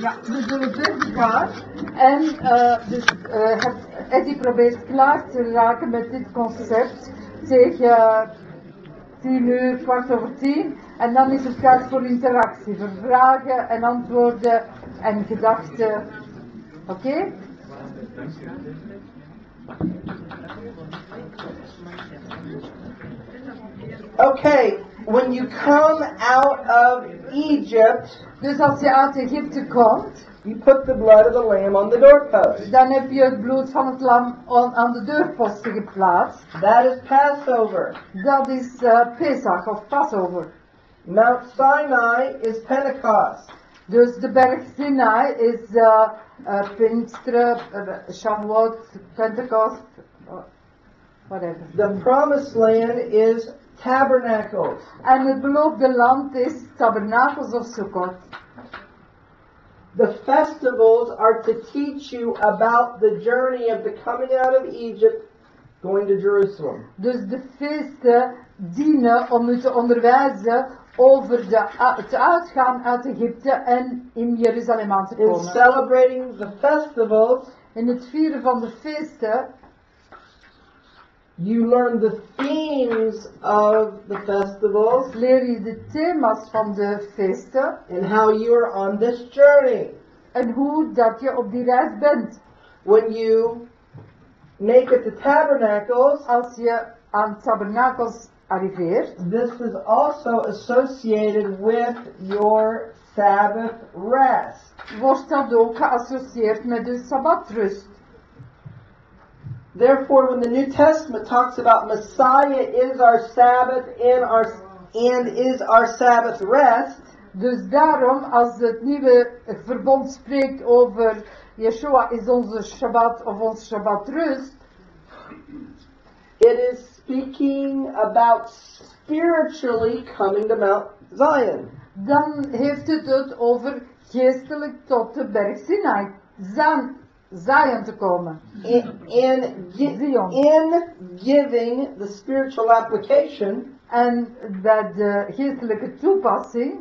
Ja, we zullen verder gaan. En eh, dus eh, het- Eddie probeert klaar te raken met dit concept tegen 10 uur, kwart over tien. En dan is het tijd voor interactie, voor vragen en antwoorden en gedachten. Oké? Okay, when you come out of Egypt, Dus als je uit Egypte komt, you put the blood of the lamb on the doorpost. dan heb je het bloed van het lam aan aan de deurposten geplaatst. That is Passover. Dat is eh, Pesach of Passover. Mount Sinai is Pentecost. Dus de berg Sinai is eh, Pinksteren, eh, Shavuot, Pentecost, eh, whatever. The promised land is tabernacles. En het beloofde land is Tabernakels of Sukkot. The festivals are to teach you about the journey of the coming out of Egypt, going to Jerusalem. Dus de feesten dienen om u te onderwijzen over de, het uitgaan uit Egypte en in Jeruzalem aan te In komen. celebrating the festivals, In het vieren van de feesten you learn the themes of the festivals leer je de thema's van de feesten and how you are on this journey. en hoe dat je op die reis bent. When you make it to tabernacles, Als je aan Tabernakels arriveert, this is also associated with your Sabbath rest. wordt dat ook geassocieerd met de Sabbatrust. Therefore, when the New Testament talks about Messiah is our Sabbath and our and is our Sabbath rest, Dus daarom, als het nieuwe verbond spreekt over Yeshua is onze Shabbat of onze Shabbatrust, it is speaking about spiritually coming to Mount Zion. dan heeft het het over geestelijk tot de berg Sinai, Zan, Zion te komen. In, in, gi- in giving the spiritual application and bij de geestelijke toepassing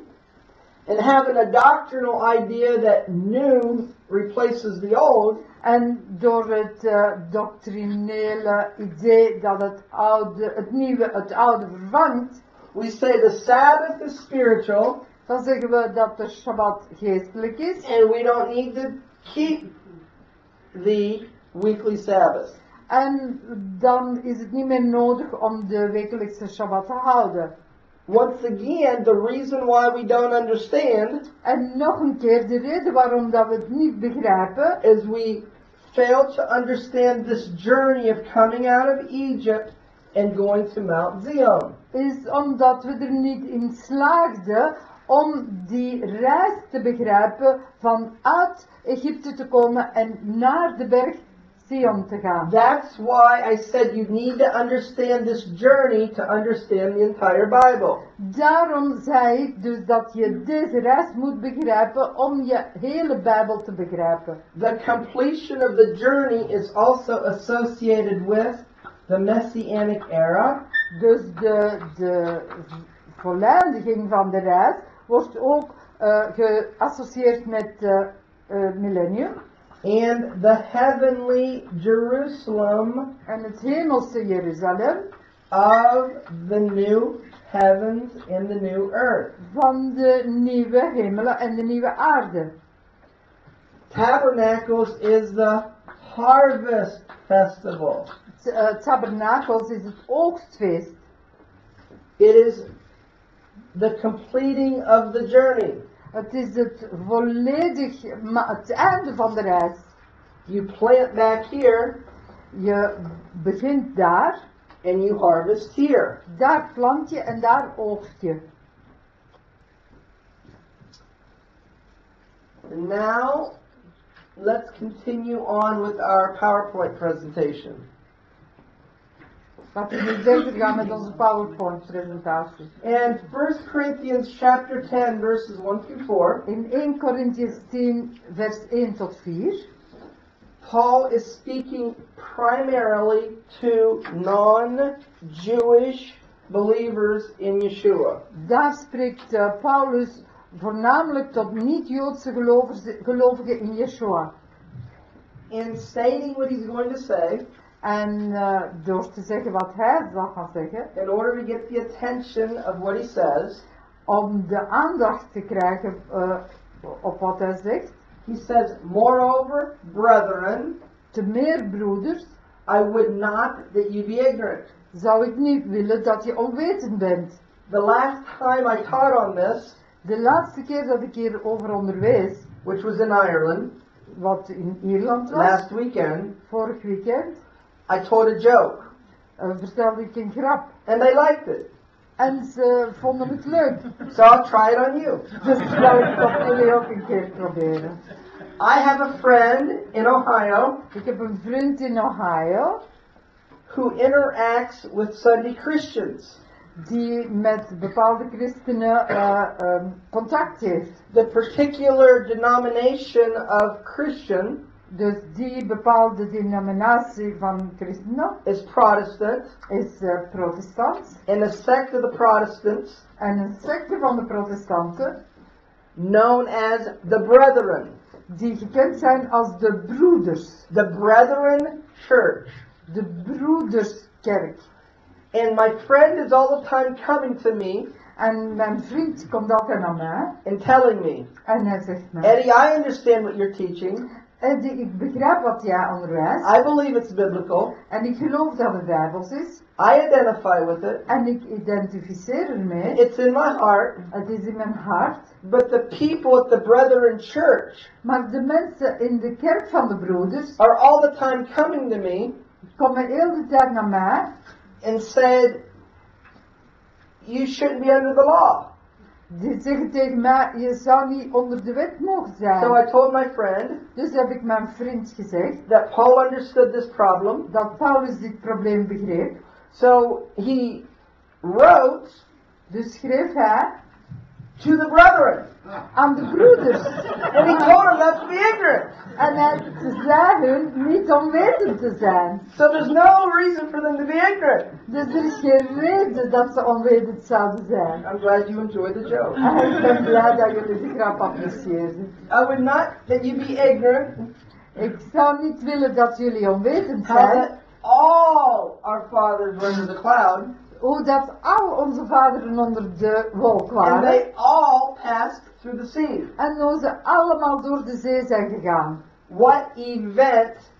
and having a doctrinal idea that new replaces the old, en door het eh, doctrinele idee dat het, oude, het nieuwe het oude vervangt, we say the Sabbath is spiritual. Dan zeggen we dat de Shabbat geestelijk is. And we don't need to keep the weekly Sabbath. En dan is het niet meer nodig om de wekelijkse Shabbat te houden. Once again, the reason why we don't understand En nog een keer, de reden waarom dat we het niet begrijpen, is we fail to understand this journey of coming out of Egypt and going to Mount Zion. is omdat we er niet in slaagden om die reis te begrijpen van uit Egypte te komen en naar de berg Sion te gaan. That's why I said you need to understand this journey to understand the entire Bible. Daarom zei ik dus dat je deze reis moet begrijpen om je hele Bijbel te begrijpen. The completion of the journey is also associated with the Messianic era, Dus de, de van de reis wordt ook eh, geassocieerd met het millennium. and the heavenly Jerusalem En het hemelse Jeruzalem of the new heavens and the new earth. van de nieuwe hemelen en de nieuwe aarde. Tabernacles is the harvest festival. T- eh, tabernakels is het oogstfeest. It is the completing of the journey. Het is het volledig, het einde van de reis. You plant back here Je begint daar, and you harvest here. daar plant je en daar oogst je. And now, let's continue on with our PowerPoint presentation. Laten we nu verder gaan met onze PowerPoint-presentatie. And 1 Corinthians chapter 10, verses 1 through 4, In 1 Corinthians 10, vers 1 tot 4, Paul is speaking primarily to non-Jewish believers in Yeshua. daar spreekt eh, Paulus voornamelijk tot niet-Joodse gelovigen in Yeshua. In stating what he's going to say, En eh, door te zeggen wat hij zal gaan zeggen, in order to get the attention of what he says, om de aandacht te krijgen eh, op wat hij zegt, he says, Moreover, brethren, te meer broeders, I would not that you be ignorant. zou ik niet willen dat je onwetend bent. The last time I taught on this, De laatste keer dat ik hierover onderwees, which was in Ireland wat in Ierland was, last weekend, vorig weekend, I told a joke, eh, vertelde ik een grap. and they liked it. En ze vonden het leuk. So I'll try it on you. Dus zou ik het op jullie ook een keer proberen. I have a friend in Ohio Ik heb een vriend in Ohio who interacts with Sunday Christians. die met bepaalde christenen eh, ehm, contact heeft. The particular denomination of Christian Dus die bepaalde denominatie van christenen is Protestant, is eh, protestant. and a sect of the Protestants En een secte van de protestanten, known as the Brethren. die gekend zijn als de broeders. The Brethren Church. De broederskerk. And my friend is all the time coming to me En mijn vriend komt altijd naar mij and telling me, en hij zegt mij, Eddie, I understand what you're teaching. Eddie, ik begrijp wat jij onderwijst I believe it's biblical. en ik geloof dat het bijbels is I identify with it. en ik identificeer ermee. It's in my heart. Het is in mijn hart. But the people at the Brethren Church Maar de mensen in de kerk van de broeders are all the time coming to me komen heel de tijd naar mij and said, You shouldn't be under the law. Die zeggen tegen mij, je zou niet onder de wet mogen So I zijn. told my friend Dus heb ik mijn vriend gezegd that Paul understood this problem. dat Paulus dit probleem begreep. So he wrote Dus schreef hij to the brethren. aan de broeders. And he told them not to be ignorant. En hij zei hun niet onwetend te zijn. So there's no reason for them to be ignorant. Dus er is geen reden dat ze onwetend zouden zijn. I'm glad you enjoyed the joke. En ik ben blij dat jullie de grap apprecieerden. I would not that you be ignorant Ik zou niet willen dat jullie onwetend zijn. all our fathers were under the cloud Hoe dat al onze vaderen onder de wolk and waren. they all passed through the sea. En hoe ze allemaal door de zee zijn gegaan. What event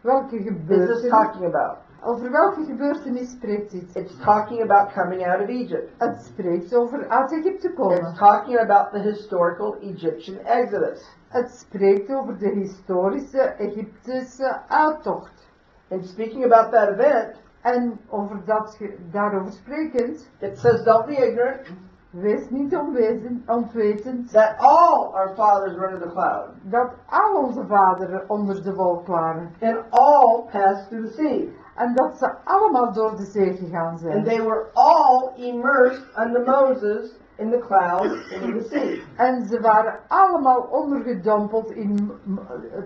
Welke is this gebeurtenis? talking about? Over welke gebeurtenis spreekt dit? It's talking about coming out of Egypt. Het spreekt over uit Egypte It's komen. talking about the historical Egyptian exodus. Het spreekt over de historische Egyptische uittocht. And speaking about that event, En over dat, daarover sprekend, it says, Don't be ignorant wees niet onwezen, ontwetend that all our fathers were under the cloud dat al onze vaderen onder de wolk waren. and all passed through the sea. En dat ze allemaal door de zee gegaan And zijn. they were all immersed under Moses in the cloud and in the sea. En ze waren allemaal ondergedompeld in,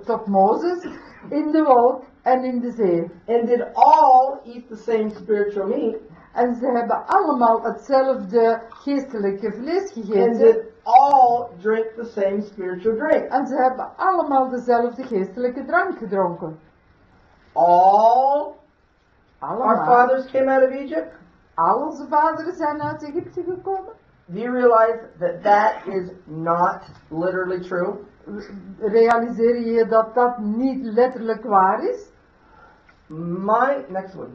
tot Mozes in de wolk en in de zee. And did all eat the same spiritual meat. En ze hebben allemaal hetzelfde geestelijke vlees And gegeten. did all drink the same spiritual drink. En ze hebben allemaal dezelfde geestelijke drank gedronken. All our Allemaal. fathers came out of Egypt. Al onze vaderen zijn uit Egypte gekomen. Do you realize that that is not literally true? Realiseer je dat dat niet letterlijk waar is? My next one.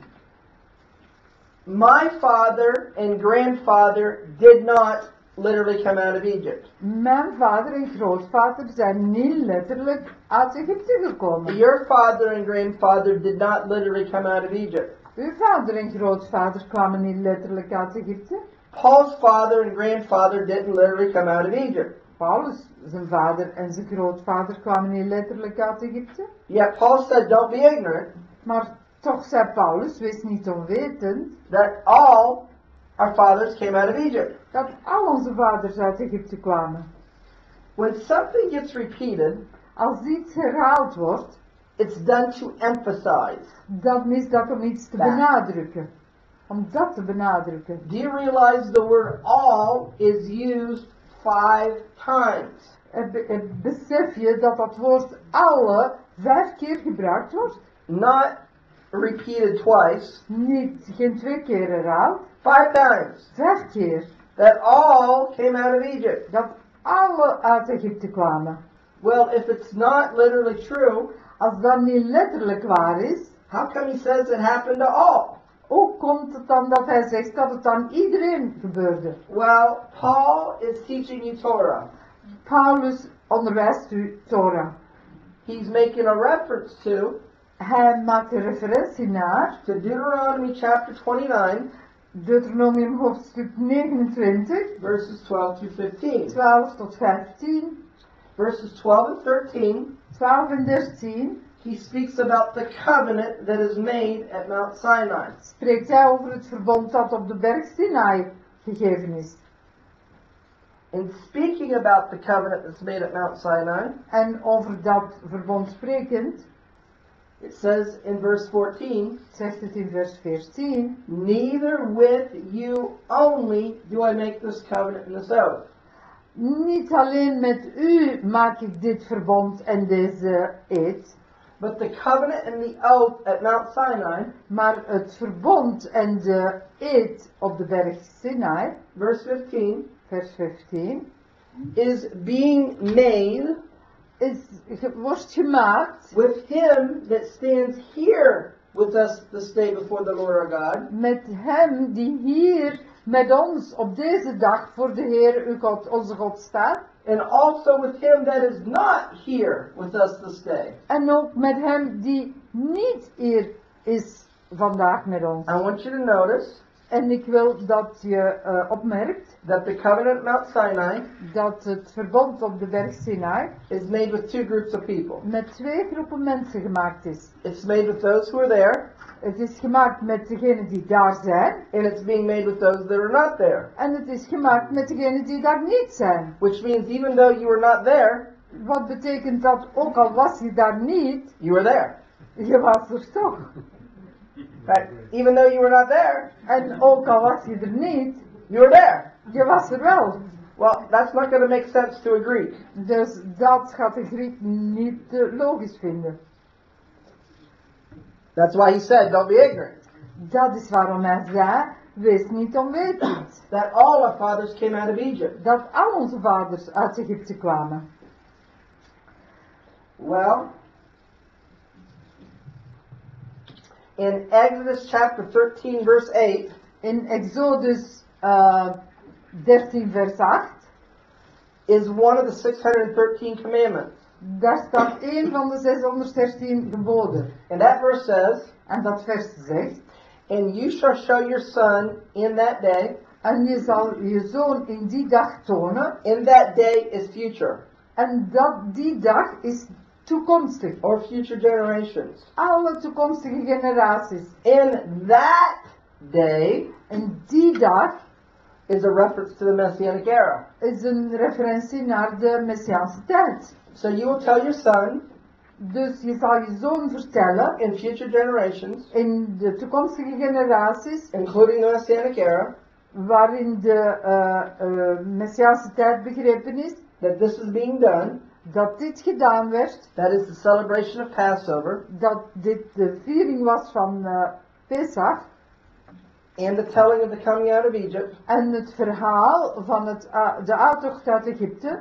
My father and grandfather did not literally come out of Egypt. Mijn vader en grootvader zijn niet letterlijk uit Egypte gekomen. Your father and grandfather did not literally come out of Egypt. Uw vader en grootvader kwamen niet letterlijk uit Egypte. Paul's father and grandfather didn't literally come out of Egypt. Paulus, zijn vader en zijn grootvader kwamen niet letterlijk uit Egypte. Yet Paul said, Don't be ignorant Maar toch zei Paulus, wees niet onwetend, that all our fathers came out of Egypt. dat al onze vaders uit Egypte kwamen. When something gets repeated, Als iets herhaald wordt, it's done to emphasize. dan is dat om iets te benadrukken. Om dat te benadrukken. Do you realize the word all is used five times. Be- Besef je dat dat woord alle vijf keer gebruikt wordt? Not repeated twice, Niet, geen twee keer herhaald, five times. vijf keer. That all came out of Egypt. Dat alle uit Egypte kwamen. Well, if it's not literally true, Als dat niet letterlijk waar is, how come he says it happened to all? Hoe komt het dan dat hij zegt dat het aan iedereen gebeurde? Well, Paul is teaching you Torah. Paulus onderwijst u Torah. He's making a reference to, Hij maakt een referentie naar to Deuteronomy chapter 29, Deuteronomium hoofdstuk 29, verses 12 to 15. 12 tot 15, Verses 12 and 13, 12 en 13 he speaks about the covenant that is made at Mount Sinai. spreekt hij over het verbond dat op de berg Sinai gegeven is. In speaking about the covenant that's made at Mount Sinai, En over dat verbond sprekend, it says in verse 14, zegt het in vers 14, Neither with you only do I make this covenant and this oath, niet alleen met u maak ik dit verbond en deze eed, but the covenant and the oath at Mount Sinai, maar uh, het verbond en de eed op de berg Sinai, verse 15, vers 15, is being made is, wordt gemaakt with him that stands here with us this day before the Lord our God, met hem die hier met ons op deze dag voor de Heer, uw God, onze God staat. And also with him that is not here with us this day. En ook met hem die niet hier is vandaag met ons. I want you to notice En ik wil dat je eh, opmerkt that the covenant Mount Sinai dat het verbond op de berg Sinai is made with two groups of people. met twee groepen mensen gemaakt is. It's made with those who are there, Het is gemaakt met degenen die daar zijn. and it's being made with those that are not there. En het is gemaakt met degenen die daar niet zijn. Which means even though you were not there, Wat betekent dat ook al was je daar niet, you were there. je was er toch. Right? Even though you were not there, and ook al was je er niet, you were there. je was er wel. Well, that's not going to make sense to a Greek. Dus dat gaat de Griek niet eh, logisch vinden. That's why he said, don't be ignorant. Dat is waarom hij zei, wees niet onwetend. That all our fathers came out of Egypt. Dat al onze vaders uit Egypte kwamen. Well, in Exodus chapter 13, verse 8, In Exodus eh 13 vers 8, is one of the 613 commandments. daar staat één van de 613 geboden. And that verse says, En dat vers zegt, And you shall show your son in that day. en je zal je zoon in die dag tonen, In that day is future, en dat die dag is toekomstig. or future generations. Alle toekomstige generaties. In that day En die dag is a reference to the Messianic era. is een referentie naar de Messiaanse tijd. So you will tell your son Dus je zal je zoon vertellen in future generations, in de toekomstige generaties, including the Messianic era, waarin de eh, eh, Messiaanse tijd begrepen is, that this is being done. Dat dit gedaan werd, That is the celebration of Passover dat dit de viering was van eh, Pesach and the telling of the coming out of Egypt. en het verhaal van het, uh, de uittocht uit Egypte.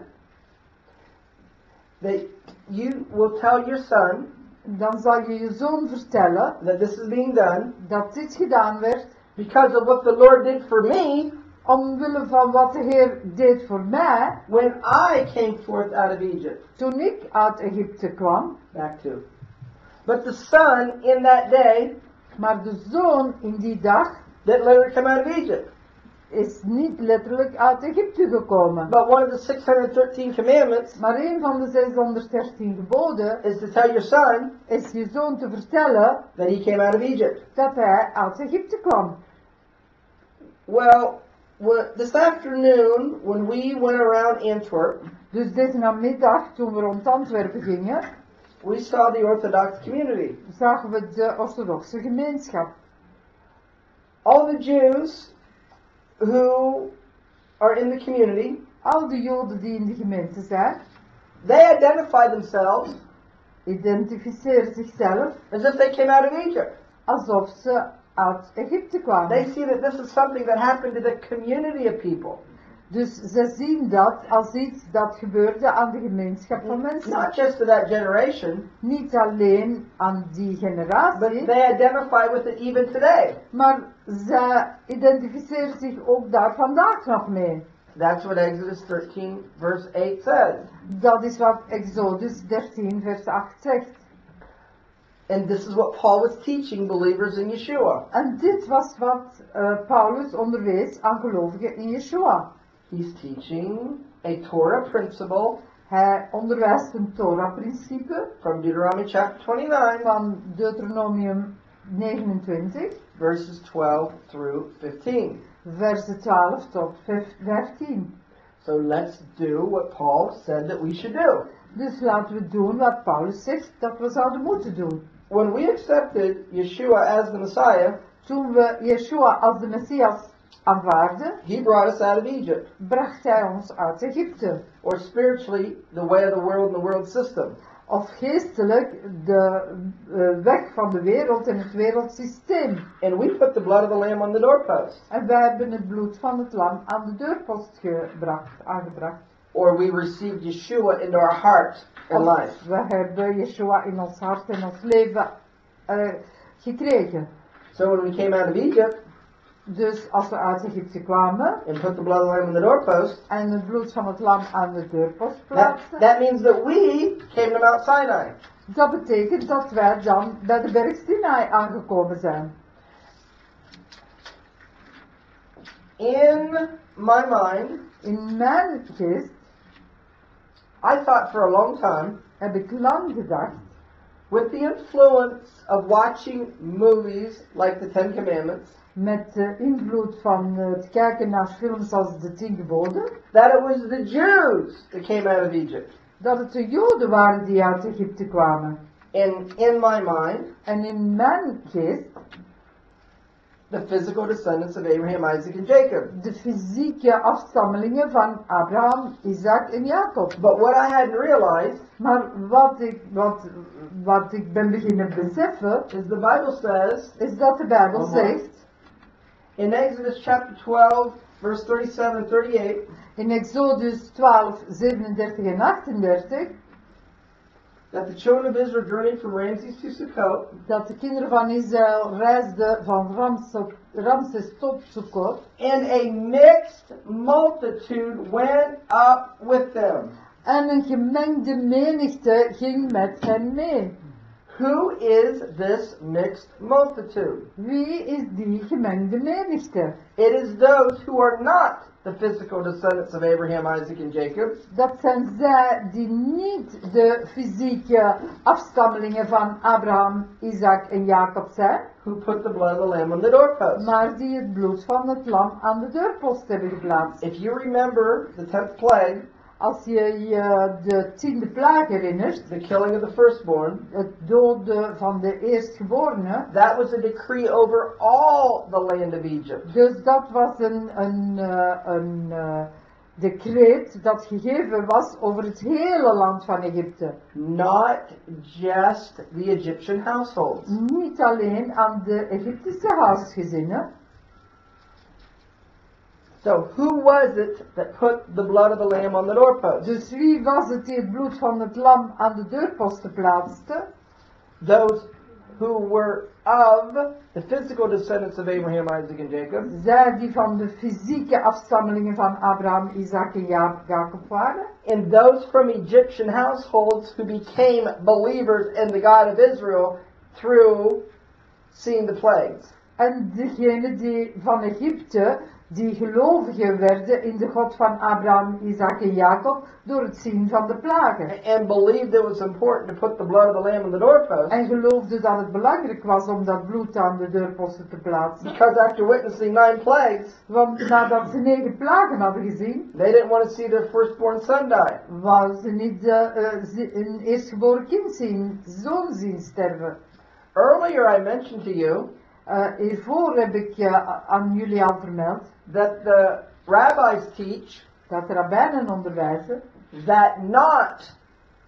That you will tell your son Dan zal je je zoon vertellen that this is being done dat dit gedaan werd because of what the Lord did for me omwille van wat de Heer deed voor mij when I came forth out of Egypt. toen ik uit Egypte kwam. Back to. But the son in that day Maar de zoon in die dag didn't literally come out of Egypt. is niet letterlijk uit Egypte gekomen. But one of the 613 commandments Maar een van de 613 geboden is to tell your son is je zoon te vertellen that he came out of Egypt. dat hij uit Egypte kwam. Well, this afternoon, when we went around Antwerp, Dus deze namiddag, toen we rond Antwerpen gingen, we saw the Orthodox community. zagen we de orthodoxe gemeenschap. All the Jews who are in the community Al de Joden die in de gemeente zijn, they identify themselves identificeren zichzelf as if they came out of Egypt. alsof ze uit Egypte They kwamen. see that this is something that happened to the community of people, Dus ze zien dat als iets dat gebeurde aan de gemeenschap van mensen. not just to that generation, Niet alleen aan die but generatie, they identify with it even today. maar ze identificeren zich ook daar vandaag nog mee. That's what Exodus 13, verse 8 says. Dat is wat Exodus 13, vers 8 zegt. And this is what Paul was teaching believers in Yeshua. En dit was wat eh, Paulus onderwees aan gelovigen in Yeshua. He's teaching a Torah principle Hij onderwijst een Torah-principe from Deuteronomy chapter 29, van Deuteronomium 29, verses 12 through 15. versen 12 tot 15. So let's do what Paul said that we should do. Dus laten we doen wat Paulus zegt dat we zouden moeten doen. When we accepted Yeshua as the Messiah, Toen we Yeshua als de Messias aanvaarden, he brought us out of Egypt, bracht hij ons uit Egypte. or spiritually, the way of the world and the world system. Of geestelijk de eh, weg van de wereld en het wereldsysteem. And we put the blood of the Lamb on the doorpost, En wij hebben het bloed van het lam aan de deurpost gebracht, aangebracht. Or we received Yeshua into our heart and Of life. we hebben Yeshua in ons hart en ons leven eh, gekregen. So when we came out of Egypt Dus als we uit Egypte kwamen and put the blood of the Lamb on the doorpost, en het bloed van het lam aan de deurpost that, that means that we came to Mount Sinai. dat betekent dat wij dan bij de berg Sinai aangekomen zijn. In my mind, In mijn geest I thought for a long time, heb ik lang gedacht, with the influence of watching movies like the Ten Commandments, met de invloed van het kijken naar films als de Tien Geboden, that it was the Jews that came out of Egypt. dat het de Joden waren die uit Egypte kwamen. And in my mind, and in mijn geest the physical descendants of Abraham, Isaac, and Jacob. de fysieke afstammelingen van Abraham, Isaac en Jacob. But what I hadn't realized Maar wat ik, wat, wat ik ben beginnen beseffen, is the Bible says is dat de Bijbel Mhm. zegt, in Exodus chapter 12, verse 37 and 38, in Exodus 12, 37 en 38, that the children of Israel journeyed from Ramses to Sukkot, dat de kinderen van Israël reisden van Ramses, tot Sukkot, and a mixed multitude went up with them. en een gemengde menigte ging met hen mee. Who is this mixed multitude? Wie is die gemengde menigte? It is those who are not the physical descendants of Abraham, Isaac, and Jacob, Dat zijn zij die niet de fysieke afstammelingen van Abraham, Isaac en Jacob zijn, who put the blood of the Lamb on the doorpost. maar die het bloed van het lam aan de deurpost hebben geplaatst. If you remember the tenth plague, Als je je de tiende plaag herinnert, the killing of the firstborn, het doden van de eerstgeborene, that was a decree over all the land of Egypt. dus dat was een, een, eh, een eh, decreet dat gegeven was over het hele land van Egypte. Not just the Egyptian households. Niet alleen aan de Egyptische huisgezinnen. So who was it that put the blood of the lamb on the doorpost? Dus wie was het die het bloed van het lam aan de deurposten plaatste? Those who were of the physical descendants of Abraham, Isaac, and Jacob, Zij die van de fysieke afstammelingen van Abraham, Isaac en Jacob waren. and those from Egyptian households who became believers in the God of Israel through seeing the plagues. En degene die van Egypte, die gelovigen werden in de God van Abraham, Isaac en Jacob, door het zien van de plagen. and believed it was important to put the blood of the lamb on the doorpost En geloofden dat het belangrijk was om dat bloed aan de deurposten te plaatsen. because after witnessing nine plagues, Want nadat ze negen plagen hadden gezien, they didn't want to see their firstborn son die. wou ze niet eh, eh, een eerstgeboren kind zien, zoon zien sterven. Earlier, I mentioned to you Eh, hiervoor heb ik eh, aan jullie al vermeld that the rabbis teach dat de rabbijnen onderwijzen that not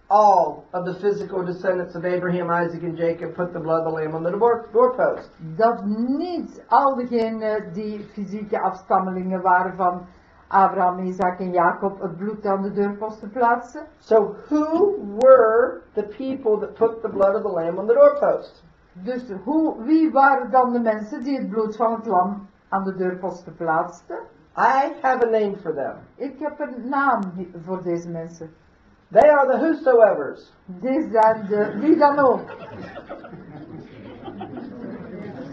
all of the physical descendants of Abraham, Isaac, and Jacob put the blood of the lamb on the door- doorpost. dat niet al degenen die fysieke afstammelingen waren van Abraham, Isaac en Jacob het bloed aan de deurposten plaatsten. So who were the people that put the blood of the lamb on the doorpost? Dus hoe, wie waren dan de mensen die het bloed van het lam aan de deurposten plaatsten? I have a name for them. Ik heb een naam voor deze mensen. They are the whosoevers. Dit zijn de wie dan ook.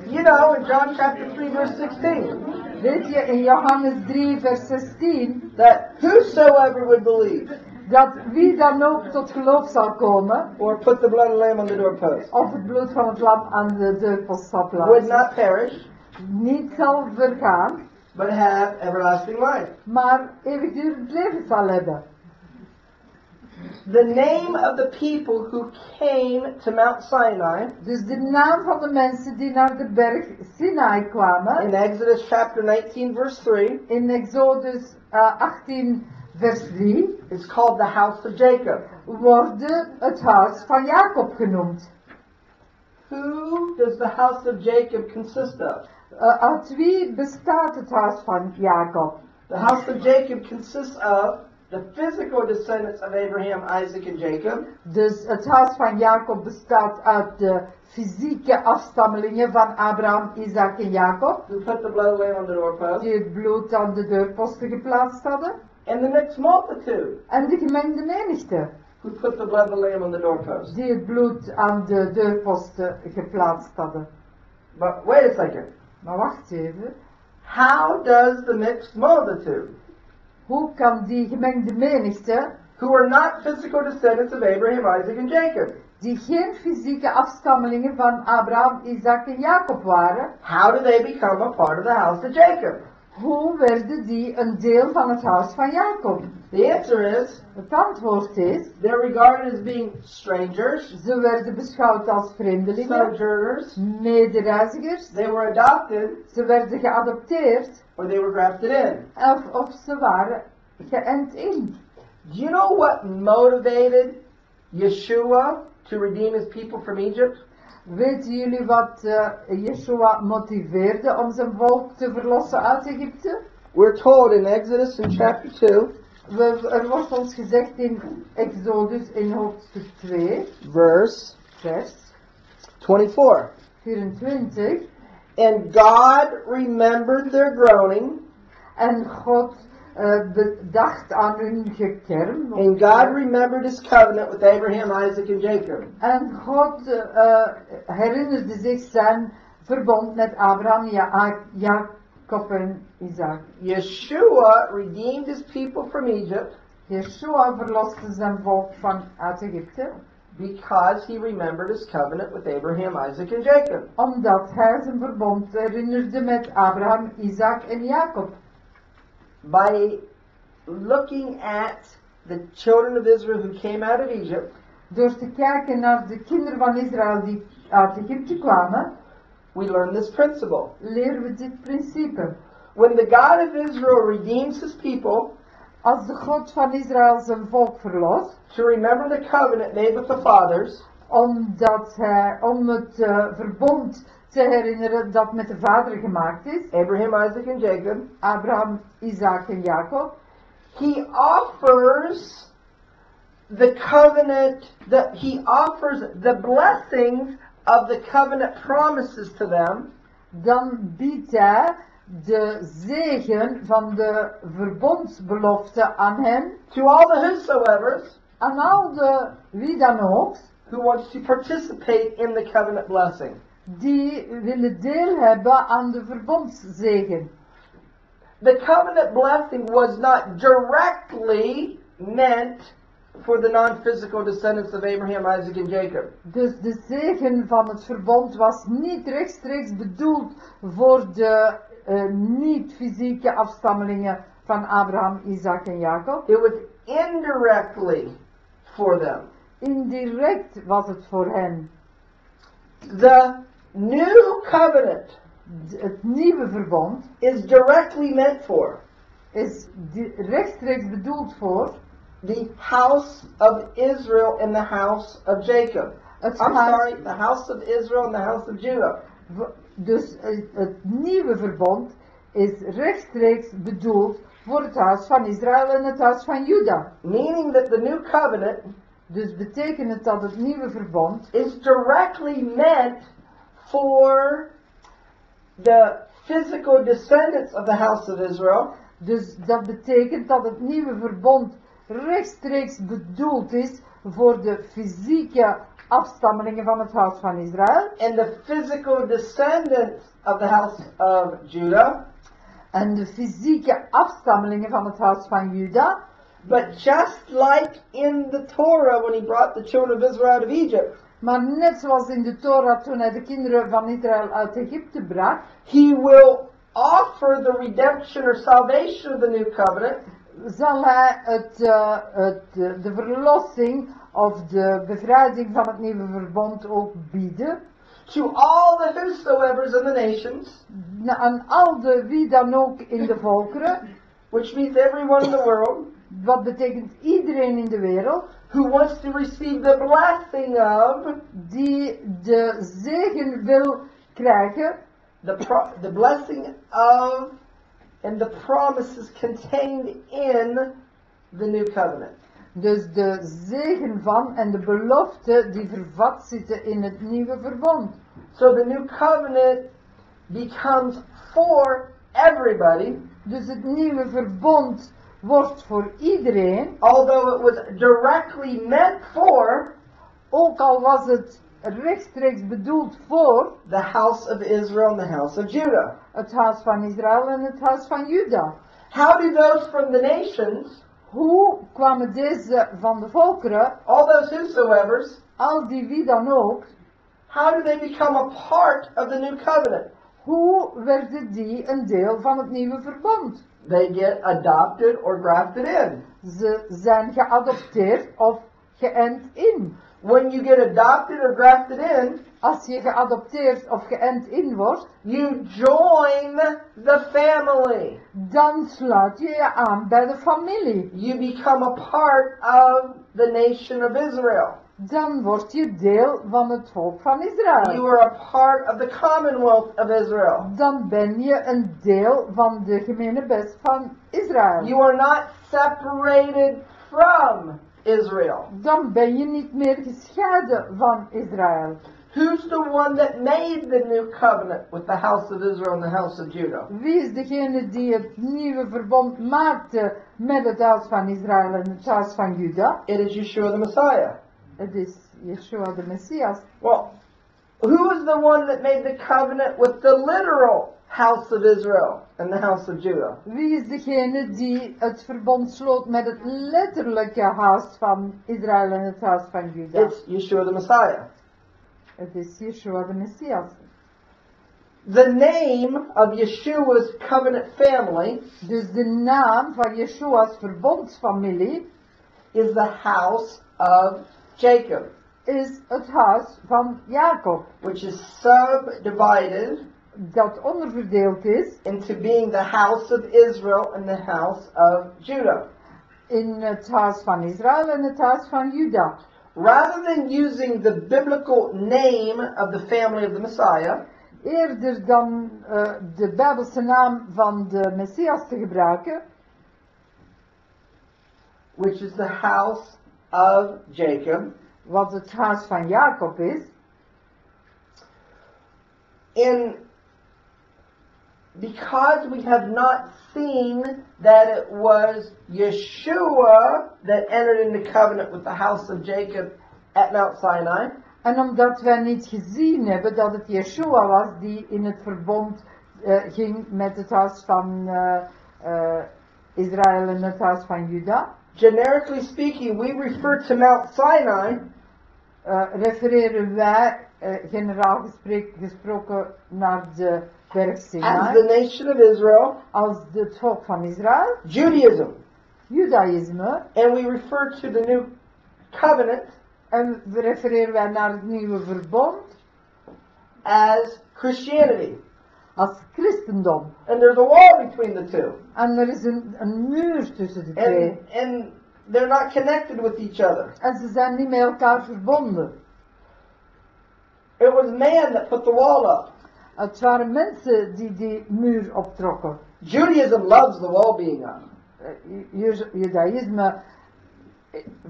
You know, in John chapter 3, verse 16, Weet je in Johannes 3, vers 16, that whosoever would believe dat wie dan ook tot geloof zal komen, or put the blood of the lamb on the doorpost of het bloed van het lam aan de deurpost zal would plaatsen, not perish, niet zal vergaan, but have everlasting life. maar eeuwigdurend leven zal hebben. The name of the people who came to Mount Sinai Dus de naam van de mensen die naar de berg Sinai kwamen, in Exodus chapter 19, verse 3, in Exodus eh, 18, vers 3, is called the house of Jacob. worden het huis van Jacob genoemd. Who does the house of Jacob consist of? Eh, uit wie bestaat het huis van Jacob? The house of Jacob consists of the physical descendants of Abraham, Isaac, and Jacob, Dus het huis van Jacob bestaat uit de fysieke afstammelingen van Abraham, Isaac en Jacob, who put the blood lamb on the doorpost, die het bloed aan de deurposten geplaatst hadden, and the mixed multitude en de gemengde menigte, who put the blood of the lamb on the doorpost. die het bloed aan de deurposten geplaatst hadden. But wait a second. Maar wacht even, How does the mixed multitude, hoe kan die gemengde menigte, who are not physical descendants of Abraham, Isaac, and Jacob, die geen fysieke afstammelingen van Abraham, Isaac en Jacob waren, how do they become a part of the house of Jacob? Hoe werden die een deel van het huis van Jacob? The answer is Het antwoord is, they're regarded as being strangers, ze werden beschouwd als vreemdelingen, sojourners, medereizigers, they were adopted, ze werden geadopteerd or they were grafted in. of, of ze waren geënt in. Do you know what motivated Yeshua to redeem his people from Egypt? Weten jullie wat eh, Yeshua motiveerde om zijn volk te verlossen uit Egypte? We're told in Exodus in chapter 2, We, er wordt ons gezegd in Exodus in hoofdstuk 2, verse vers 24. 24. And God remembered their groaning, En God eh, bedacht aan hun gekerm. and God remembered his covenant with Abraham, Isaac, and Jacob. En God eh, herinnerde zich zijn verbond met Abraham, ja, Jacob en Isaac. Yeshua redeemed his people from Egypt Yeshua verloste zijn volk van uit Egypte, because he remembered his covenant with Abraham, Isaac, and Jacob. omdat hij zijn verbond herinnerde met Abraham, Isaac en Jacob. By looking at the children of Israel who came out of Egypt, Door te kijken naar de kinderen van Israël die uit Egypte kwamen, we learn this principle. leren we dit principe. When the God of Israel redeems his people, Als de God van Israël zijn volk verlost, to remember the covenant made with the fathers, omdat hij, om het eh, verbond te herinneren dat met de vader gemaakt is, Abraham, Isaac, and Jacob, Abraham, Isaac en Jacob, he offers the covenant, the, he offers the blessings of the covenant promises to them. Dan biedt hij de zegen van de verbondsbelofte aan hen, to all the whosoevers aan al de wie dan ook, who wants to participate in the covenant blessing. Die willen deel hebben aan de verbondszegen. The covenant blessing was not directly meant for the non-physical descendants of Abraham, Isaac, and Jacob. Dus de zegen van het verbond was niet rechtstreeks bedoeld voor de eh, niet-fysieke afstammelingen van Abraham, Isaac en Jacob. It was indirectly for them. Indirect was het voor hen. The new covenant Het nieuwe verbond is directly meant for is rechtstreeks bedoeld voor the house of Israel and the house of Jacob. het I'm huis- sorry, the house of Israel and the house of Judah. Dus eh, het nieuwe verbond is rechtstreeks bedoeld voor het huis van Israël en het huis van Juda. Meaning that the new covenant Dus betekent het dat het nieuwe verbond is directly meant for the physical descendants of the house of Israel Dus dat betekent dat het nieuwe verbond rechtstreeks bedoeld is voor de fysieke afstammelingen van het huis van Israël and the physical descendants of the house of Judah. en de fysieke afstammelingen van het huis van Juda. But just like in the Torah when he brought the children of Israel out of Egypt, Maar net zoals in de Torah toen hij de kinderen van Israël uit Egypte bracht, he will offer the redemption or salvation of the new covenant. Zal hij het, eh, het, eh, de verlossing of de bevrijding van het nieuwe verbond ook bieden. to all the whosoever's in the nations, Na- Aan al de wie dan ook in de volkeren, which means everyone in the world, wat betekent iedereen in de wereld, who wants to receive the blessing of die de zegen wil krijgen, the the blessing of and the promises contained in the new covenant. dus de zegen van en de belofte die vervat zitten in het nieuwe verbond. So the new covenant becomes for everybody, Dus het nieuwe verbond wordt voor iedereen, although it was directly meant for ook al was het rechtstreeks bedoeld voor the house of Israel and the house of Judah. het huis van Israël en het huis van Juda. How do those from the nations, Hoe kwamen deze van de volkeren, all those whosoever's, al die wie dan ook, how do they become a part of the new covenant? hoe werden die een deel van het nieuwe verbond? They get adopted or grafted in. Ze zijn geadopteerd of geënt in. When you get adopted or grafted in, Als je geadopteerd of geënt in wordt, you join the family. dan sluit je je aan bij de familie. You become a part of the nation of Israel. Dan word je deel van het volk van You Israël. are a part of the commonwealth of Israel. Dan ben je een deel van de gemene best van Israël. You are not separated from Israel. Dan ben je niet meer gescheiden van Israël. Who's the one that made the new covenant with the house of Israel and the house of Judah? Wie is degene die het nieuwe verbond maakte met het huis van Israël en het huis van Juda? It is Yeshua the Messiah. Het is Yeshua Messias. Well, who is the one that made the covenant with the literal house of Israel and the house of Judah? Wie is degene die het verbond sloot met het letterlijke huis van Israël en het huis van Juda? It's Yeshua the Messiah. Het is Yeshua de Messias. The name of Yeshua's covenant family Dus de naam van Yeshua's verbondsfamilie is the house of Jacob, is het huis van Jacob. which is subdivided Dat onderverdeeld is into being the house of Israel and the house of Judah. in het huis van Israël en het huis van Juda. Rather than using the biblical name of the family of the Messiah, Eerder dan eh, de Bijbelse naam van de Messias te gebruiken, which is the house of Jacob, wat het huis van Jacob is, in because we have not seen that it was Yeshua that entered into covenant with the house of Jacob at Mount Sinai, En omdat wij niet gezien hebben dat het Yeshua was die in het verbond eh, ging met het huis van eh, eh, Israël en het huis van Juda, generically speaking, we refer to Mount Sinai eh, refereren wij eh, generaal gesproken naar de berg as the nation of Israel, als het volk van Israël, Judaism, Judaïsme, and we refer to the new covenant. En we refereren wij naar het nieuwe verbond. As Christianity. Als christendom. And there's a wall between the two. En er is een, een muur tussen de And, twee. and they're not connected with each other. En ze zijn niet met elkaar verbonden. It was man that put the wall up. Het waren mensen die die muur optrokken. Judaism loves the wall being up. Eh, Ju- Judaïsme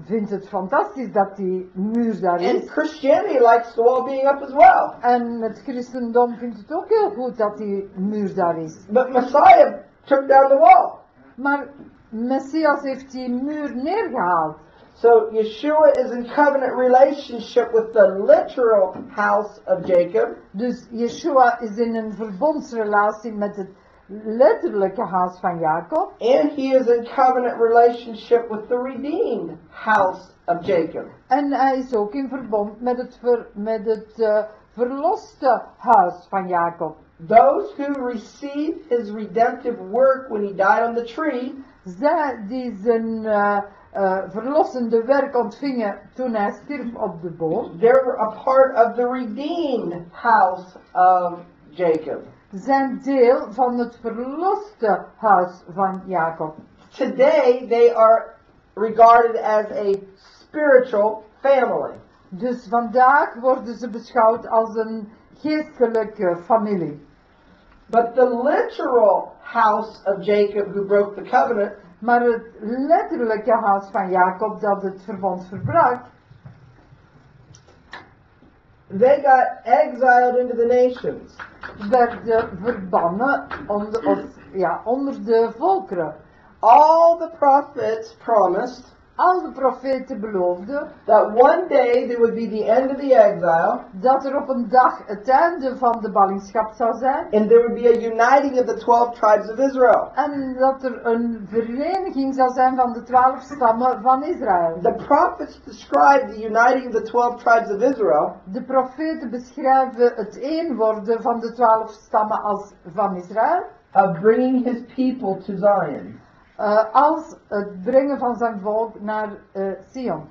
vindt het fantastisch dat die muur daar And is. Christianity likes the wall being up as well. En het christendom vindt het ook heel goed dat die muur daar is. But Messiah took down the wall. Maar Messias heeft die muur neergehaald. So Yeshua is in covenant relationship with the literal house of Jacob, Dus Yeshua is in een verbondsrelatie met het letterlijke huis van Jacob. and he is in covenant relationship with the redeemed house of Jacob. En hij is ook in verbond met het, ver- met het eh, verloste huis van Jacob. Those who received his redemptive work when he died on the tree Zij die zijn eh, eh, verlossende werk ontvingen toen hij stierf op de boom, they were a part of the redeemed house of Jacob. Zijn deel van het verloste huis van Jacob. Today they are regarded as a spiritual family. Dus vandaag worden ze beschouwd als een geestelijke familie. But the literal house of Jacob who broke the covenant Maar het letterlijke huis van Jacob dat het verbond verbrak, they got exiled into the nations. werd eh, verbannen onder, of, ja, onder de volkeren. All the prophets promised Al de profeten beloofden that one day there would be the end of the exile dat er op een dag het einde van de ballingschap zou zijn. and there would be a uniting of the 12 tribes of Israel. En dat er een vereniging zou zijn van de twaalf stammen van Israël. The prophets describe the uniting of the 12 tribes of Israel De profeten beschrijven het een worden van de twaalf stammen als van Israël. of bringing his people to Zion. Eh, als het brengen van zijn volk naar eh, Sion.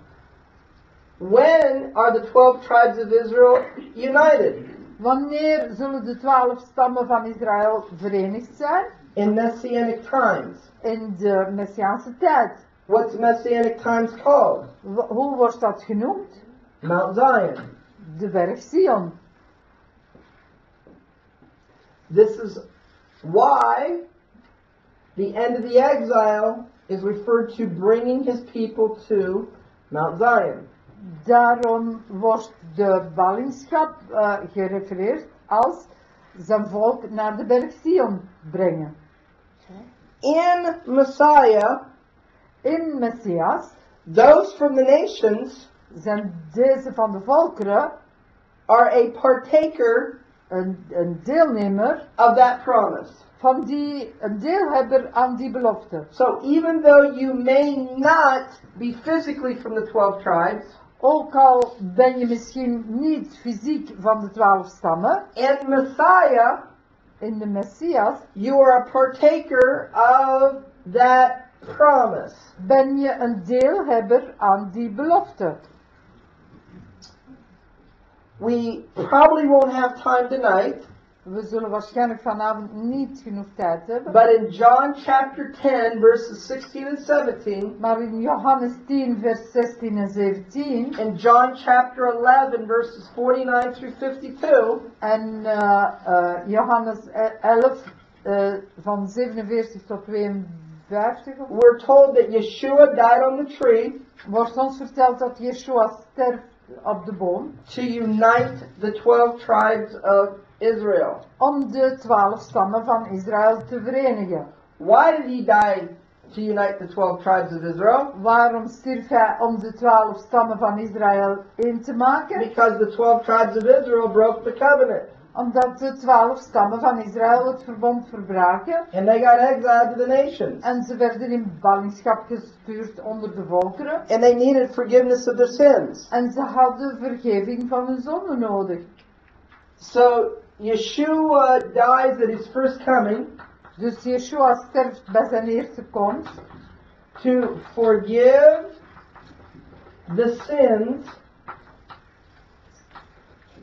When are the 12 tribes of Israel united? Wanneer zullen de twaalf stammen van Israël verenigd zijn? In Messianic times. In de Messiaanse tijd. What's Messianic times called? W- hoe wordt dat genoemd? Mount Zion. De berg Sion. This is why the end of the exile is referred to bringing his people to Mount Zion. Daarom wordt de ballingschap eh, gerefereerd als zijn volk naar de berg Sion brengen. In Messiah, In Messias those from the nations zijn deze van de volkeren are a partaker een, een deelnemer of that promise. Van die, um, deelhebber aan die belofte. So even though you may not be physically from the 12 tribes, Ook al ben je misschien niet fysiek van de twaalf stammen, in Messiah, in de Messias you are a partaker of that promise. ben je een deelhebber aan die belofte. We probably won't have time tonight, We zullen waarschijnlijk vanavond niet genoeg tijd hebben. but in John chapter 10, verses 16 and 17, Maar in Johannes 10, vers 16 en 17 in John chapter 11, verses 49 through 52, en eh, eh, Johannes eh, 11 eh, van 47 tot 52 we're told that Yeshua died on the tree wordt ons verteld dat Yeshua sterft op de boom to unite the 12 tribes of Israel. om de twaalf stammen van Israël te verenigen. Why did he die to unite the 12 tribes of Israel? Waarom stierf hij om de twaalf stammen van Israël in te maken? Because the 12 tribes of Israel broke the covenant Omdat de twaalf stammen van Israël het verbond verbraken and they got exiled to the nations. en ze werden in ballingschap gestuurd onder de volkeren And they needed forgiveness of their sins. en ze hadden vergeving van hun zonden nodig. So Yeshua dies at his first coming Dus Yeshua sterft bij zijn eerste komst to forgive the sins,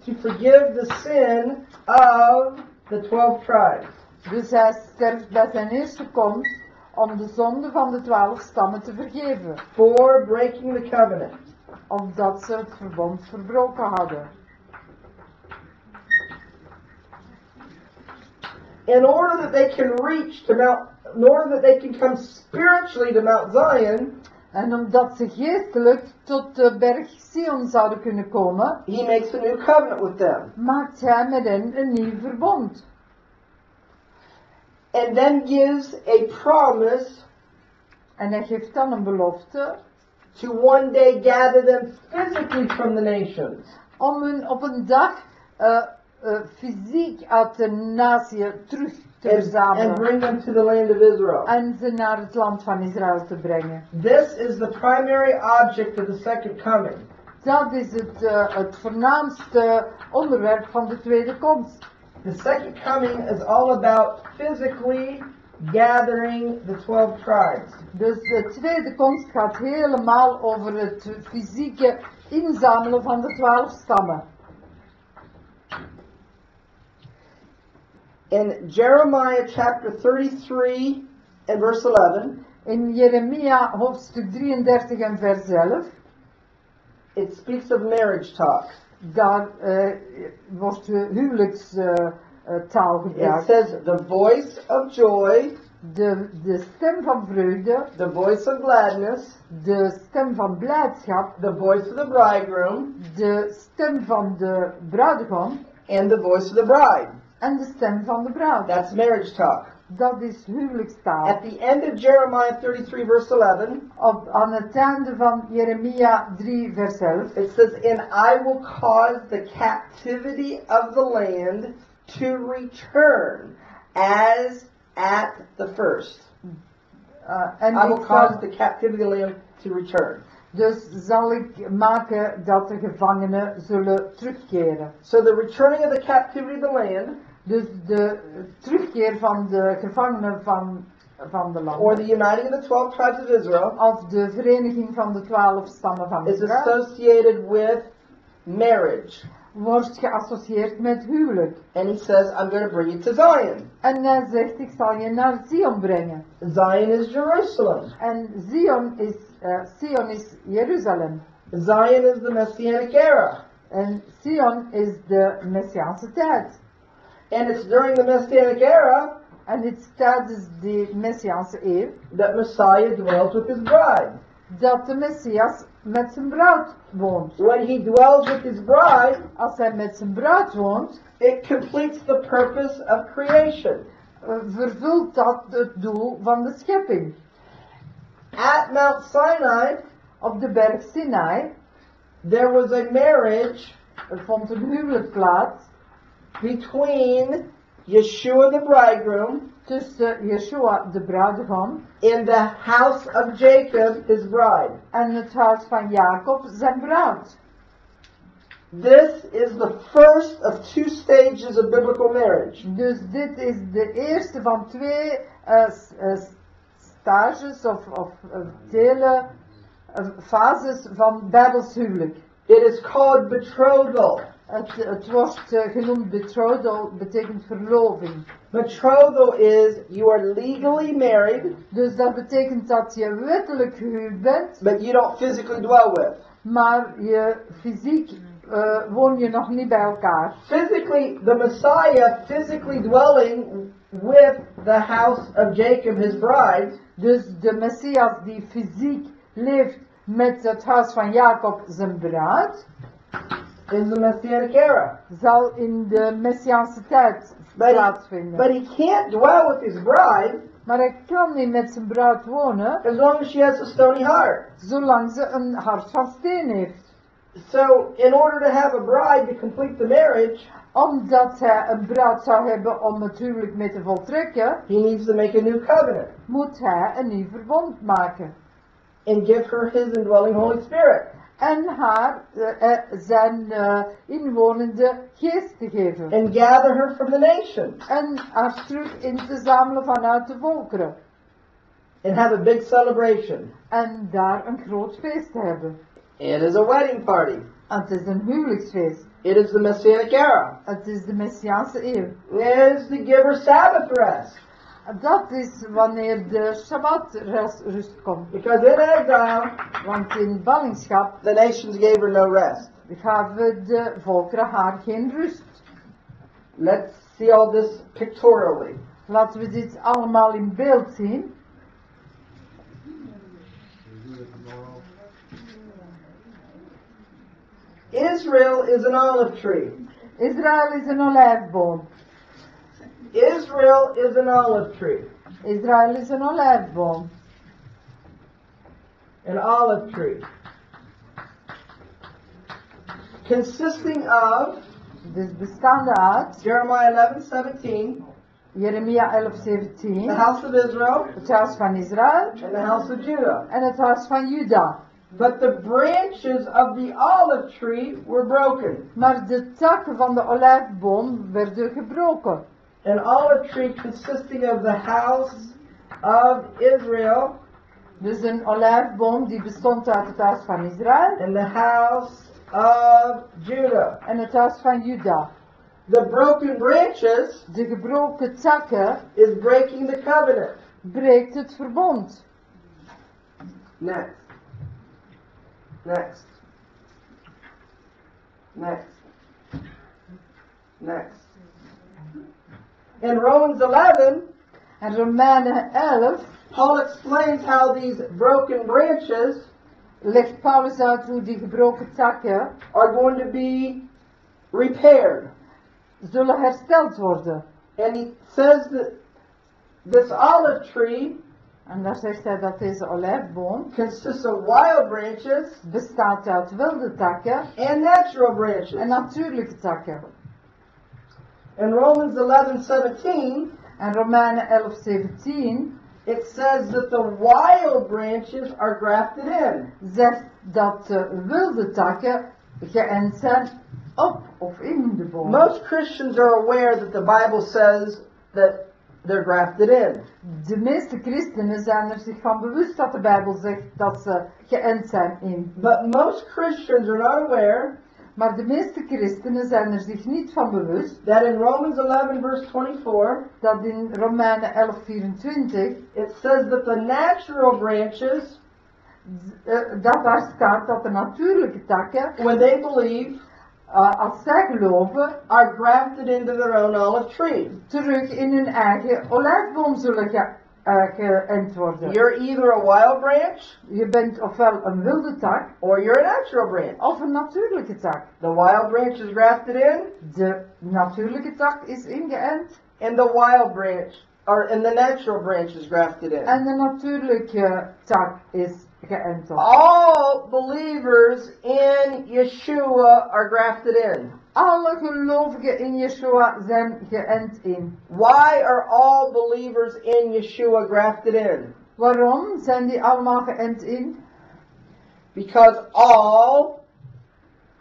to forgive the sin of the 12 tribes. Dus hij sterft bij zijn eerste komst om de zonde van de twaalf stammen te vergeven. for breaking the covenant. Omdat ze het verbond verbroken hadden. In order that they can reach to Mount, in order that they can come spiritually to Mount Zion, En omdat ze geestelijk tot de berg Sion zouden kunnen komen, he makes a new covenant with them. maakt hij met hen een nieuw verbond. And then gives a promise En hij geeft dan een belofte to one day gather them physically from the nations. om hun op een dag eh, eh, fysiek uit de natie terug te And, and verzamelen. bring them to the land of Israel. En ze naar het land van Israël te brengen. This is the primary object of the second coming. Dat is het, eh, het voornaamste onderwerp van de tweede komst. The second coming is all about physically gathering the 12 tribes. Dus de tweede komst gaat helemaal over het fysieke inzamelen van de twaalf stammen. In Jeremiah chapter 33 and verse 11, In Jeremia hoofdstuk 33 en vers 11, it speaks of marriage talk. daar eh, wordt huwelijkstaal It gebruikt. says, the voice of joy, De, de stem van vreugde, the voice of gladness, de stem van blijdschap, the voice of the bridegroom, de stem van de bruidegom. And the voice of the bride. En de stem van de bruid. That's marriage talk. Dat is huwelijkstaal. At the end of Jeremiah 33 verse 11, Op, aan het einde van Jeremia 3 vers 11. it says, And I will cause the captivity of the land to return as at the first. Uh, en I will cause the captivity of the land to return. dus zal ik maken dat de gevangenen zullen terugkeren. So the returning of the captivity of the land, Dus de terugkeer van de gevangenen van, van de or the uniting of the 12 tribes of Israel, Of de vereniging van de twaalf stammen van is Israël. associated with marriage. Wordt geassocieerd met huwelijk. And he says, I'm going to bring you to Zion. En hij zegt, ik zal je naar Zion brengen. Zion is Jerusalem. En Zion is, eh, Sion is Jeruzalem. Zion is the Messianic era. En Sion is de Messiaanse tijd. And it's during the Messianic era het is tijdens die Messiaanse eeuw that Messiah dwells with his bride. dat de Messias met zijn bruid woont. When he dwells with his bride, Als hij met zijn bruid woont, it completes the purpose of creation. eh, vervult dat het doel van de schepping. At Mount Sinai, Op de berg Sinai there was a marriage er vond een huwelijk plaats between Yeshua the bridegroom tussen Yeshua de bruidegom in the house of Jacob, his bride. en het huis van Jacob zijn bruid. This is the first of two stages of biblical marriage. Dus dit is de eerste van twee s- eh, stages of, of delen, eh, fases van Bijbels huwelijk. It is called betrothal. Het, het wordt eh, genoemd betrothal, betekent verloving. Betrothal is you are legally married, Dus dat betekent dat je wettelijk gehuwd bent, but you don't physically dwell with. maar je fysiek eh, woon je nog niet bij elkaar. Physically, the Messiah physically dwelling with the house of Jacob, his bride, Dus de Messias die fysiek leeft met het huis van Jacob zijn bruid, is the Messianic era. zal in de Messiaanse tijd But he, plaatsvinden. but he can't dwell with his bride Maar hij kan niet met zijn bruid wonen, as long as she has a stony heart. zolang ze een hart van steen heeft. So, in order to have a bride to complete the marriage, Omdat hij een bruid zou hebben om het huwelijk mee te voltrekken, he needs to make a new covenant moet hij een nieuw verbond maken. and give her his indwelling Holy Spirit. En haar eh, zijn inwonende geest te geven. and gather her from the nations En haar terug in te zamelen vanuit de volkeren. and have a big celebration. En daar een groot feest te hebben. It is a wedding party. Het is een huwelijksfeest. It is the Messianic era. Het is de Messiaanse eeuw. It is to give her Sabbath rest. Dat is wanneer de Shabbat rust, rust komt. Because in exile, Want in ballingschap the nations gave her no rest. gaven de volkeren haar geen rust. Let's see all this pictorially. Laten we dit allemaal in beeld zien. Israel is an olive tree. Israël is een olijfboom. Israel is an olive tree. Israël is een olijfboom. An olive tree. Consisting of Dus bestaande Jeremiah 11, 17, Jeremia 11, the house of Israel het huis van Israël and the house of Judah. en het huis van Juda. But the branches of the olive tree were broken. Maar de takken van de olijfboom werden gebroken. An olive tree consisting of the house of Israel Dus een olijfboom die bestond uit het huis van Israël and the house of Judah. en het huis van Juda. The broken branches De gebroken takken is breaking the covenant. breekt het verbond. Next. Next. Next. Next. In Romans 11, En Romeinen 11 Paul explains how these broken branches legt Paulus uit hoe die gebroken takken are going to be repaired. zullen hersteld worden. And he says that this olive tree En daar zegt hij dat deze olijfboom consists of wild branches bestaat uit wilde takken and natural branches en natuurlijke takken. In Romans 11 17, En Romeinen 11, 17 it says that the wild branches are grafted in. zegt dat de wilde takken geënt zijn op of in de boom. Most Christians are aware that the Bible says that they're grafted in. De meeste christenen zijn er zich van bewust dat de Bijbel zegt dat ze geënt zijn in. But most Christians are not aware Maar de meeste christenen zijn er zich niet van bewust that in Romans 11 verse 24, dat in Romeinen 11, 24 it says that the natural branches, eh, dat daar staat dat de natuurlijke takken, when they believe, eh, als zij geloven, are grafted into their own olive tree. terug in hun eigen olijfboom zullen ge, eh, geënt worden. You're either a wild branch Je bent ofwel een wilde tak or you're a natural branch. of een natuurlijke tak. The wild branch is grafted in, De natuurlijke tak is ingeënt and the wild branch, or and the natural branch is grafted in. en de natuurlijke tak is geënt. All believers in Yeshua are grafted in. Alle gelovigen in Yeshua zijn geënt in. Why are all believers in Yeshua grafted in? Waarom zijn die allemaal geënt in? Because all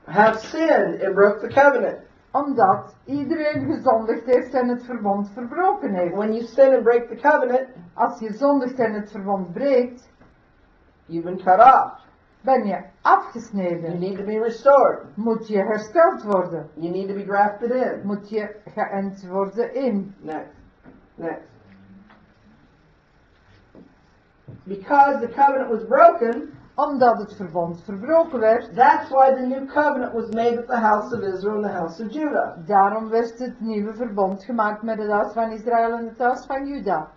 have sinned and broke the covenant. Omdat iedereen gezondigd heeft en het verbond verbroken heeft. When you sin and break the covenant, Als je zondigt en het verbond breekt, you've been cut off. Ben je You afgesneden. need to be restored. Moet je hersteld worden. You need to be grafted in. Moet je geënt worden in. Next. Next. Because the covenant was broken, Omdat het verbond verbroken werd, that's why the new covenant was made with the house of Israel and the house of Judah. daarom werd het nieuwe verbond gemaakt met het huis van Israël en het huis van Juda.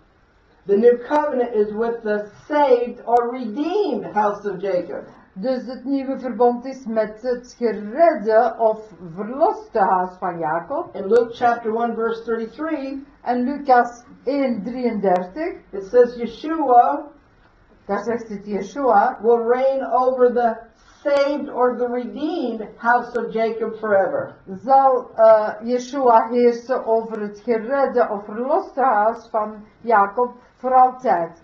The new covenant is with the saved or redeemed house of Jacob. Dus het nieuwe verbond is met het geredde of verloste huis van Jacob. In Luke chapter 1 verse 33, En Lucas 1, 33, it says Yeshua daar zegt het Yeshua, will reign over the saved or the redeemed house of Jacob forever. zal eh, Yeshua heersen over het geredde of verloste huis van Jacob voor altijd.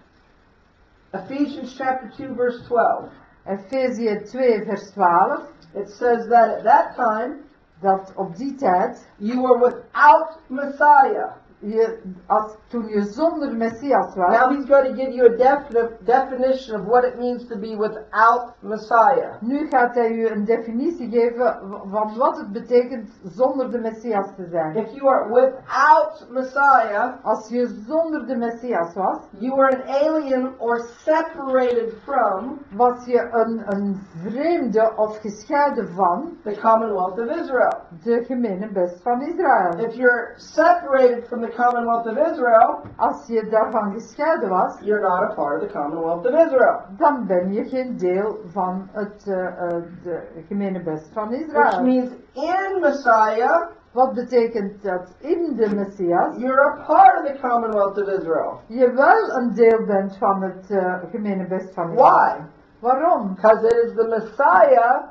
Ephesians chapter 2 verse 12. Efezië 2, vers 12, It says that at that time dat op die tijd you were without Messiah. Je, als, toen je zonder Messias was. Now he's going to give you a definite definition of what it means to be without Messiah. Nu gaat hij u een definitie geven van wat het betekent zonder de Messias te zijn. If you are without Messiah, Als je zonder de Messias was, you are an alien or separated from was je een, een vreemde of gescheiden van the Commonwealth of Israel. De gemene best van Israël. If you're separated from the Commonwealth of Israel, Als je daarvan gescheiden was, you're not a part of the Commonwealth of Israel. dan ben je geen deel van het uh, uh, de gemene best van Which Israël. means in Messiah, Wat betekent dat in de Messias you're a part of the Commonwealth of Israel. je wel een deel bent van het uh, gemene best van Israël? Why? Waarom? Because it is the Messiah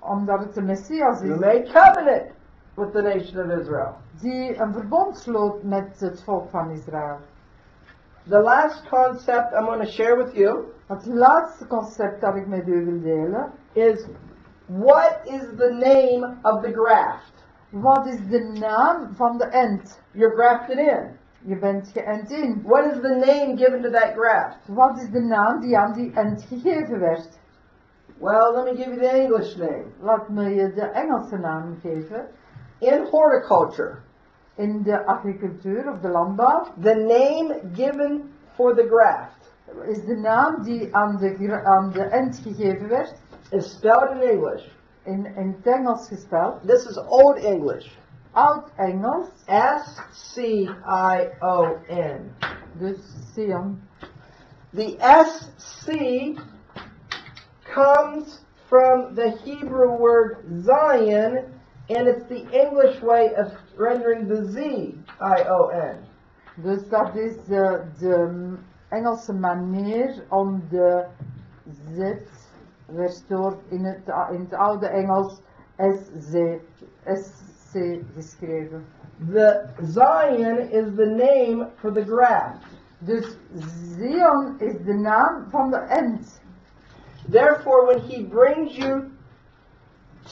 Omdat het de Messias is made covenant with the nation of Israel. die een verbond sloot met het volk van Israël. The last concept I'm going to share with you Het laatste concept dat ik met u wil delen is what is the name of the graft? Wat is de naam van de ent? You're grafted in. Je bent geënt in. What is the name given to that graft? Wat is de naam die aan die ent gegeven werd? Well, let me give you the English name. Laat me uh, je de Engelse naam geven. In horticulture, In de agricultuur of de landbouw the name given for the graft is de naam die aan de, aan de ent gegeven werd, is spelled in English. in, in het Engels gespeld. This is Old English. Oud-Engels, S C I O N. dus Sion. The SC comes from the Hebrew word Zion, and it's the English way of rendering the Z I O N. Dus dat is eh, de Engelse manier om de Z restoort in het, in het oude Engels SC, SC geschreven. The Zion is the name for the graft. Dus Zion is de naam van de ent. Therefore, when he brings you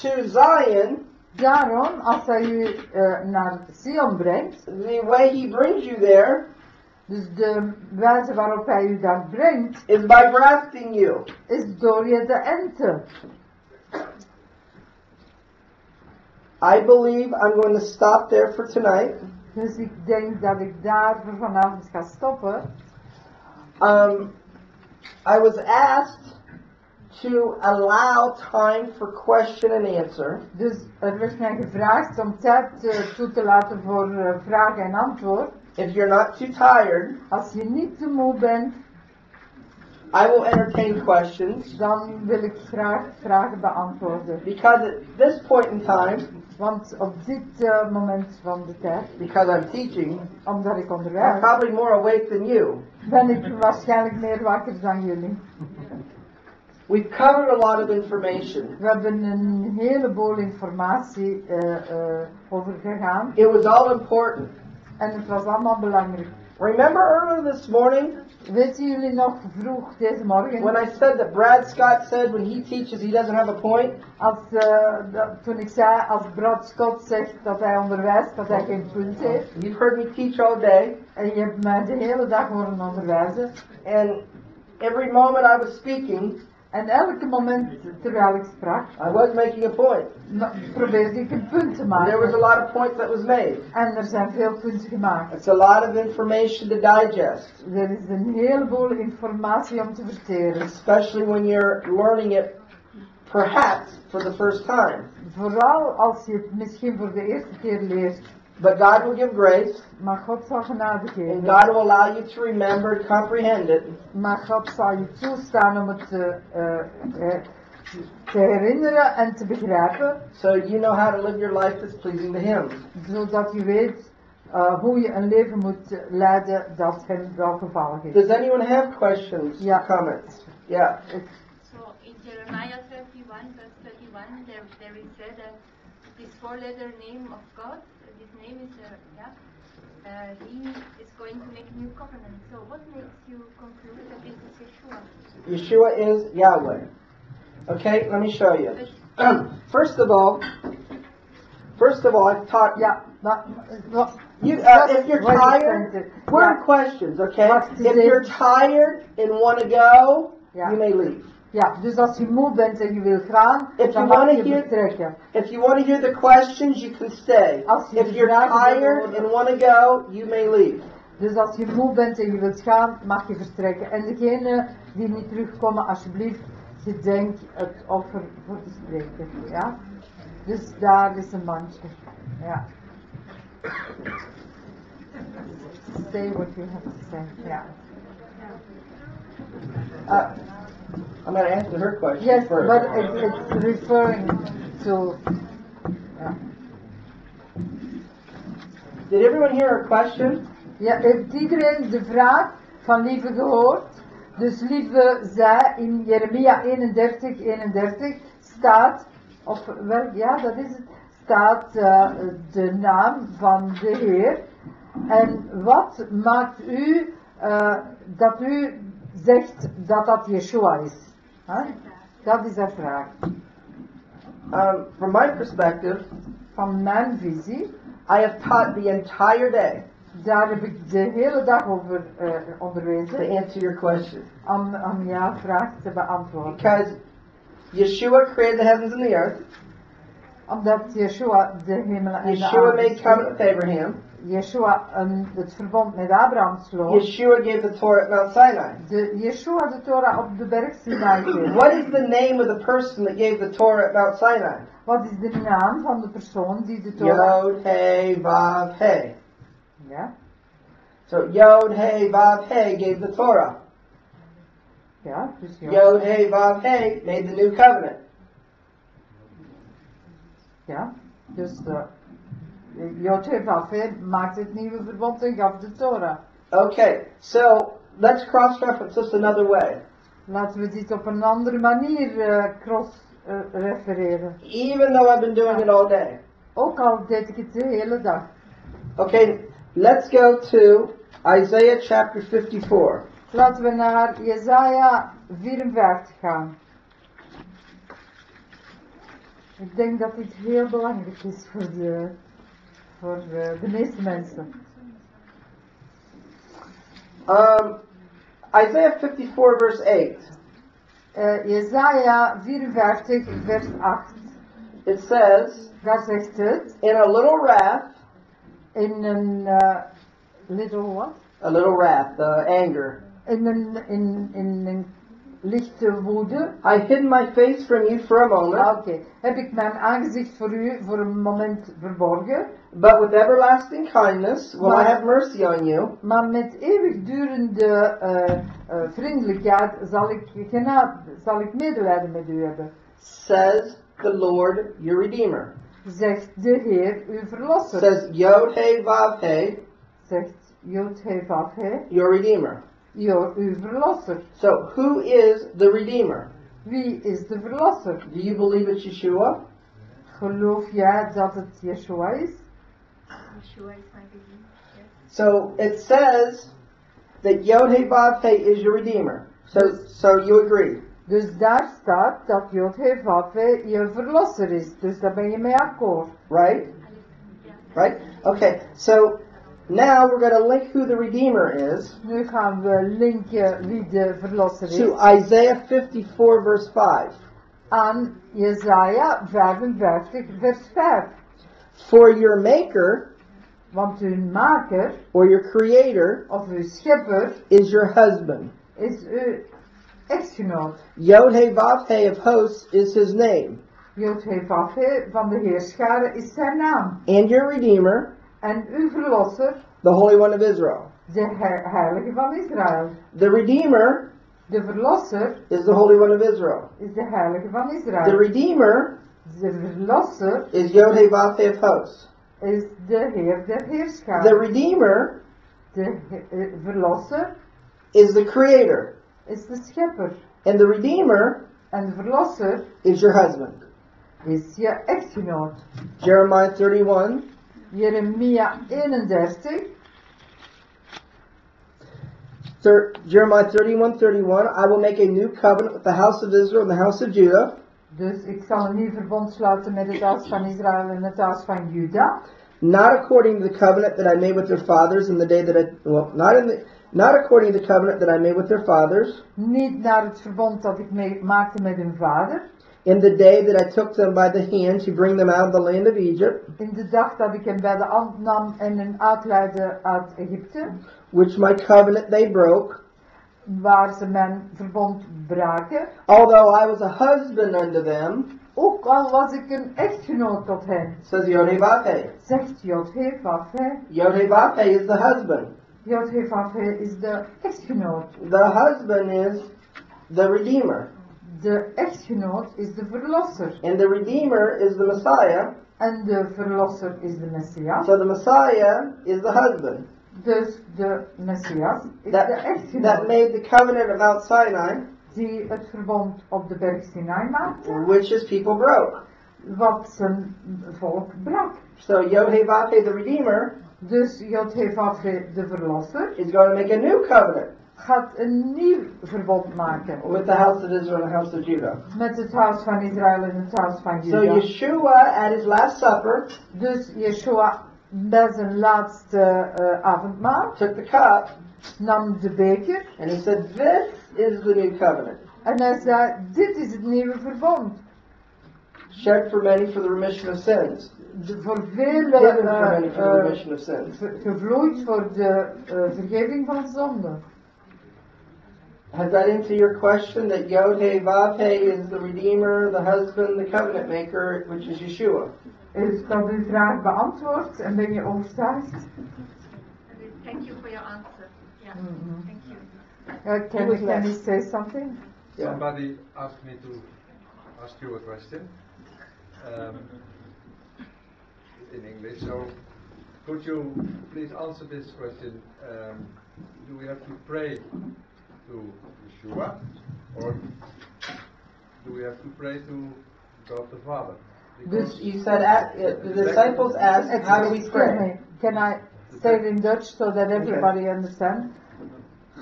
to Zion, Daarom, als hij u eh, naar Sion brengt, the way he brings you there dus de wijze waarop hij u daar brengt, is by grafting you. is door je de ente. I believe I'm going to stop there for tonight. Dus ik denk dat ik daar voor vanavond ga stoppen. Um, I was asked to allow time for question and answer. Dus er werd mij gevraagd om tijd toe te laten voor vraag en antwoord. If you're not too tired, Als je niet te moe bent, I will entertain questions dan wil ik graag vragen beantwoorden. because at this point in time, Want op dit eh, moment van de tijd, because I'm teaching, omdat ik I'm probably more awake than you. ben ik waarschijnlijk meer wakker dan jullie. We've covered a lot of information. We hebben een heleboel informatie eh, eh, over gegaan It was all important. en het was allemaal belangrijk. Remember earlier this morning Weten jullie nog vroeg deze morgen, when I said that Brad Scott said when he teaches he doesn't have a point? als, eh, dat- toen ik zei als Brad Scott zegt dat hij onderwijst, dat hij geen punt heeft. You've heard me teach all day, En je hebt mij de hele dag horen onderwijzen. and every moment I was speaking, En elke moment terwijl ik sprak, I was making a point. probeerde ik een punt te There was a maken. lot of points that was made. En er zijn veel punten gemaakt. It's a lot of information to digest, Er is een heleboel informatie om te verteren. especially when you're learning it perhaps for the first time. Vooral als je het misschien voor de eerste keer leert. But God will give grace, Maar God zal genade and. God will allow you to remember comprehend it. Maar God zal je toestaan om het te, eh, eh, te herinneren en te begrijpen. So you know how to live your life that's pleasing to Him. Zodat je weet eh, hoe je een leven moet leiden dat hem welgevallig is. Does anyone have questions, Yeah. comments? Yeah. So in Jeremiah 31, verse 31, there, there is said that this four-letter name of God, this name is, uh, yeah, uh, He is going to make a new covenant. So what makes you conclude that this is Yeshua? Yeshua is Yahweh. Okay, let me show you. First of all, first of all, I've taught Ja, Maar, wat, You, uh, if you're tired, second. we're in Ja, questions, okay? If you're tired and want to go, Ja. you may leave. Ja, dus als je moe bent en je wil gaan, If dan mag je hear- vertrekken. If you want to hear the questions, you can stay. Als je If you're tired and want to go, you may leave. Dus als je moe bent en je wilt gaan, mag je vertrekken. En degene die niet terugkomen, alsjeblieft, gedenk het offer voor de spreker. Ja? Dus daar is een mandje. Ja. Say what you have to say. Ja. Uh, I'm going to answer her question Yes, first. but it, it's referring to. Did everyone hear her question? Ja, heeft iedereen de vraag van Lieve gehoord? Dus Lieve zei in Jeremia 31, 31 staat, of wel, ja dat is het, staat eh, de naam van de Heer. En wat maakt u eh, dat u zegt dat dat Yeshua is? Huh? Dat is de vraag. Um, from my perspective, Van mijn visie, I have taught the entire day daar heb ik de hele dag over eh, to answer your question. om, om jouw vraag te beantwoorden. Because Yeshua created the heavens and the earth. Omdat Yeshua de hemel en de Yeshua made covenant with Abraham. Yeshua een, het verbond met Abraham sloot. Yeshua gave the Torah at Mount Sinai. De, Yeshua de Torah op de berg Sinai. What is the name of the person that gave the Torah at Mount Sinai? Wat is de naam van de persoon die de Torah... Yod, He, Vav, He. Ja, So Yod, He, Vav, He gave the Torah. ja, dus ja. Yod, He, Vav, He made the new covenant. ja. Dus uh, Jod maakt het nieuwe verbond en gaf de Torah. Okay, so let's cross-reference this another way. Laten we dit op een andere manier eh, cross-refereren. Even though I've been doing it all day. Ook al deed ik het de hele dag. Okay, let's go to Isaiah chapter 54. Laten we naar Jesaja 54 gaan. Ik denk dat dit heel belangrijk is voor de, voor de, de meeste mensen. Um, Isaiah 54 verse 8. Eh Jesaja 54 vers 8. It says, Daar zegt het, In a little wrath, in een eh, little what? a little wrath, uh, anger, In een, in, in een lichte woede. I hid my face from you for a Ah, moment, Oké, heb ik mijn aangezicht voor u voor een moment verborgen. but with everlasting kindness will I Maar- have mercy on you, Maar met eeuwigdurende eh, eh, vriendelijkheid zal ik, genade, zal ik medelijden met u hebben. says the Lord your Redeemer. Zegt de Heer, uw verlosser. Says Yod He Vav He, Zegt Jod Hevaf, he, your Redeemer. Jo, verlosser. So who is the Redeemer? Wie is de verlosser? Do you believe it's Yeshua? Geloof jij dat het Yeshua is? Yeshua is my redeemer. Yes. So it says that Yod He Vav He is your Redeemer. So so you agree? Dus daar staat dat Jod Hevaf je verlosser is. Dus daar ben je mee akkoord. Right? Right? Okay, so now we're going to link who the Redeemer is Nu gaan we linken wie de verlosser is. to Isaiah 54, verse 5. aan Jesaja 55 vers 5. For your Maker Want uw maker or your Creator of uw schepper is your husband. is uw echtgenoot. Yod He Vav He of hosts is his name. Jod Hevafhe van de Heerscharen is zijn naam. And your Redeemer, En uw verlosser, the Holy One of Israel. de he- heilige van Israël. The Redeemer De verlosser is the Holy One of Israel. is de heilige van The Redeemer De verlosser is Yod He Vav He of hosts. is de Heer der The Redeemer De he- eh, verlosser is the Creator. is de schepper. And the Redeemer En de verlosser is your husband. is je echtgenoot. Jeremiah 31, Jeremia 31. thir- Jeremiah 31, 31. I will make a new covenant with the house of Israel and the house of Judah. Dus ik zal een nieuw verbond sluiten met het huis van Israël en het huis van Juda. not according to the covenant that I made with their fathers in the day that I well, not in the not according to the covenant that I made with their fathers Niet naar het verbond dat ik maakte met hun vader. In the day that I took them by the hand to bring them out of the land of Egypt, In de dag dat ik hem bij de hand nam en hen uitleidde uit Egypte. which my covenant they broke, Waar ze mijn verbond braken. although I was a husband unto them, Ook al was ik een echtgenoot tot hen. says Yodhevape. Zegt Jodhevafhe. Yodhevape is the husband. Jodhevafhe is de echtgenoot. The husband is the redeemer. De echtgenoot is de verlosser. And the redeemer is the Messiah. En de verlosser is de Messias. So the Messiah is the husband. Dus de Messias is de That, that made the covenant of Mount Sinai, Die het verbond op de berg Sinai maakte. which his people broke. Wat zijn volk brak. So Yodhevape, the redeemer, Dus Jodhevafhe, de verlosser, is going to make a new covenant gaat een nieuw verbond maken. with the house of Israel and the house of Judah. Met het huis van Israël en het huis van So Juda. Yeshua at his last supper Dus Yeshua bij zijn laatste avondmaal took the cup nam de beker and he said, This is the new covenant, en hij zei, dit is het nieuwe verbond. shed for many for the remission of sins. De, voor vele sins. ge- gevloeid voor de vergeving van zonden. Has that answered your question that Yod He Vav He is the Redeemer, the husband, the covenant maker, which is Yeshua? Is dat uw vraag beantwoord en ben je overtuigd? Thank you for your answer. Yeah, Mhm. thank you. Uh, can, we, can we say something? Yeah. Somebody asked me to ask you a question um, in English. So, could you please answer this question? Um, do we have to pray to Yeshua, or do we have to pray to God the Father? Dus You said at, uh, the disciples asked, How do we pray? me. Can I say it in Dutch so that everybody understands?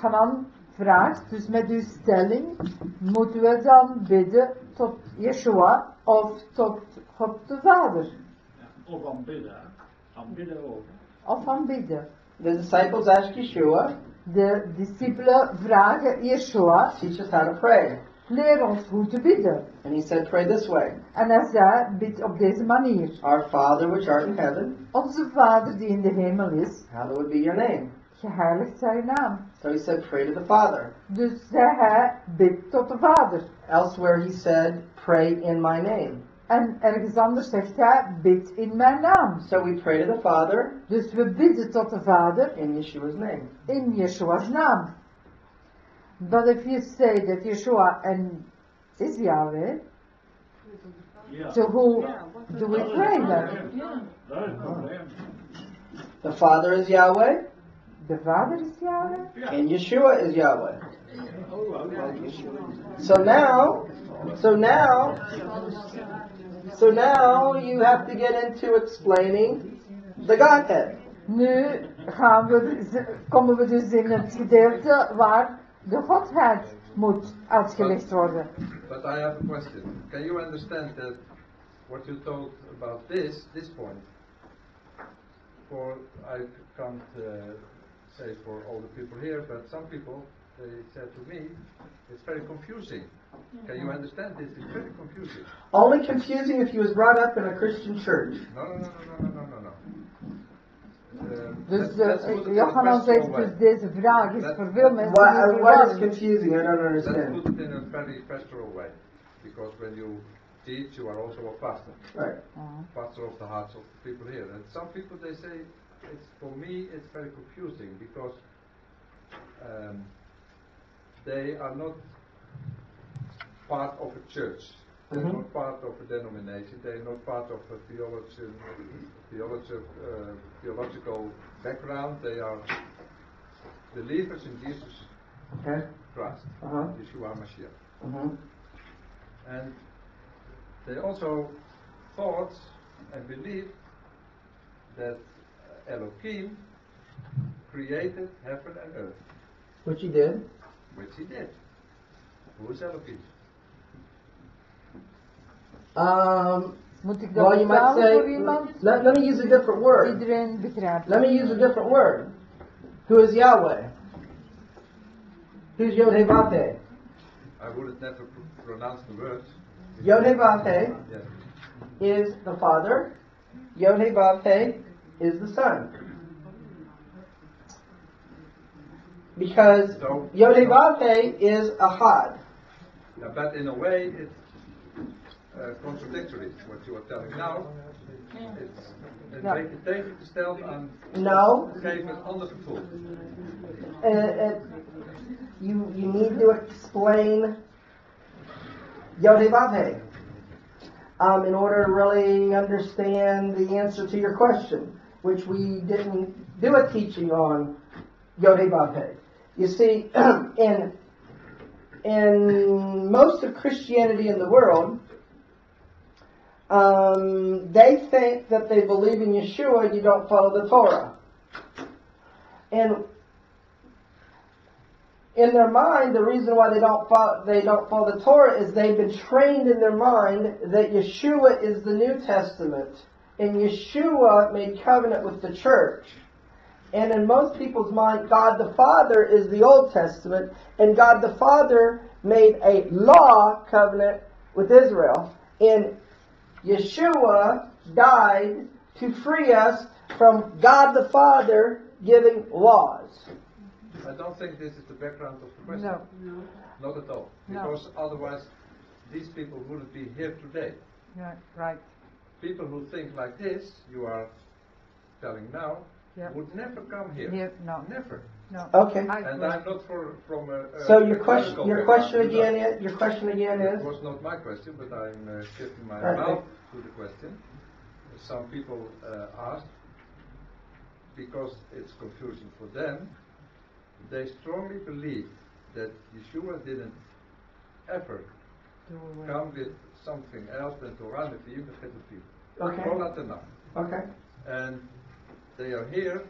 Hanan vraagt, dus met uw stelling, moeten we dan bidden tot Yeshua of tot God de Vader? Ja, Of aanbidden. Aanbidden ook. Of aanbidden? The disciples asked Yeshua, De discipelen vragen Yeshua, Teach us how to pray. leer ons hoe te bidden. And he said, Pray this way En hij zei, bid op deze manier. Our Father which art in heaven, Onze Vader die in de hemel is, hallowed be your name. geheiligd zij uw naam. So he said, Pray to the Father. Dus zei hij, bid tot de Vader. Elsewhere he said, Pray in my name. En ergens anders zegt hij, bid in mijn naam. So we pray to the Father Dus we bidden tot de Vader in Yeshua's name. in Yeshua's naam. But if you say that Yeshua and is Yahweh, Ja. so who do we pray then? probleem. Dat is het probleem. The Father is Yahweh, De Vader is Yahweh? Ja. and Yeshua is Yahweh. Oh, wel, wel. So now, so now, so now you have to get into explaining the Godhead. Nu gaan we, z- komen we dus in het gedeelte waar de Godheid moet uitgelegd worden. But I have a question. Can you understand that what you told about this, this point? For I can't uh, say for all the people here, but some people they said to me, it's very confusing. Can you understand this? It's very confusing. Only confusing if he was brought up in a Christian church. No, no, no, no, no, no, no, no. Um, Dus let's- let's de, put it in a Johanan pastoral dus way. deze vraag is voor veel mensen What, een what is verwarring. confusing? I don't understand. Let's understand. put it in a very pastoral way, because when you teach, you are also a pastor. Right. pastor of the hearts of the people here. And some people they say, it's for me it's very confusing because um, they are not part of a church. They're Mhm. not part of a denomination. They're not part of a theological, theological, uh, theological background. They are believers in Jesus Okay. Christ, Uh huh. Yeshua Mashiach. hmm And they also thought and believed that uh, Elohim created heaven and earth, Which he did. which he did. Who is Elohim? Um, Moet ik dat Well, you might say, let, let me use a different word. Let me use a different word. Who is Yahweh? Who's Yod-Heh-Vav-Heh? I would never pr- pronounce the words. Yod-Heh-Vav-Heh Yes. is the Father. Yod-Heh-Vav-Heh is the Son. Because So- Yod-Heh-Vav-Heh is Ahad. Yeah, but in a way, it's uh, contradictory. What you are telling now, it's een Ja. beetje tegengesteld aan No, geef een ander gevoel. uh, you, you need to explain Yod-Heh-Vav-Heh um, in order to really understand the answer to your question, which we didn't do a teaching on Yod-Heh-Vav-Heh. You see, in in most of Christianity in the world, um, they think that they believe in Yeshua, you don't follow the Torah. And in their mind, the reason why they don't follow, they don't follow the Torah is they've been trained in their mind that Yeshua is the New Testament, and Yeshua made covenant with the church. And in most people's mind, God the Father is the Old Testament, and God the Father made a law covenant with Israel, and Yeshua died to free us from God the Father giving laws. I don't think this is the background of the question. No. Not at all. No. Because otherwise, these people wouldn't be here today. Ja, right. People who think like this, you are telling now, Yeah. would never come here. Here, no. Never. No. Okay. And. I'm not for, from a, a So your question, your question again is, your question again It is, was not my question, but I'm uh, shifting my Right. mouth to the question. Some people uh, asked, because it's confusing for them, they strongly believe that Yeshua didn't ever come with something else than Torah, Nevi'im, and Ketuvim. okay, Torah Tanakh. okay, And they are here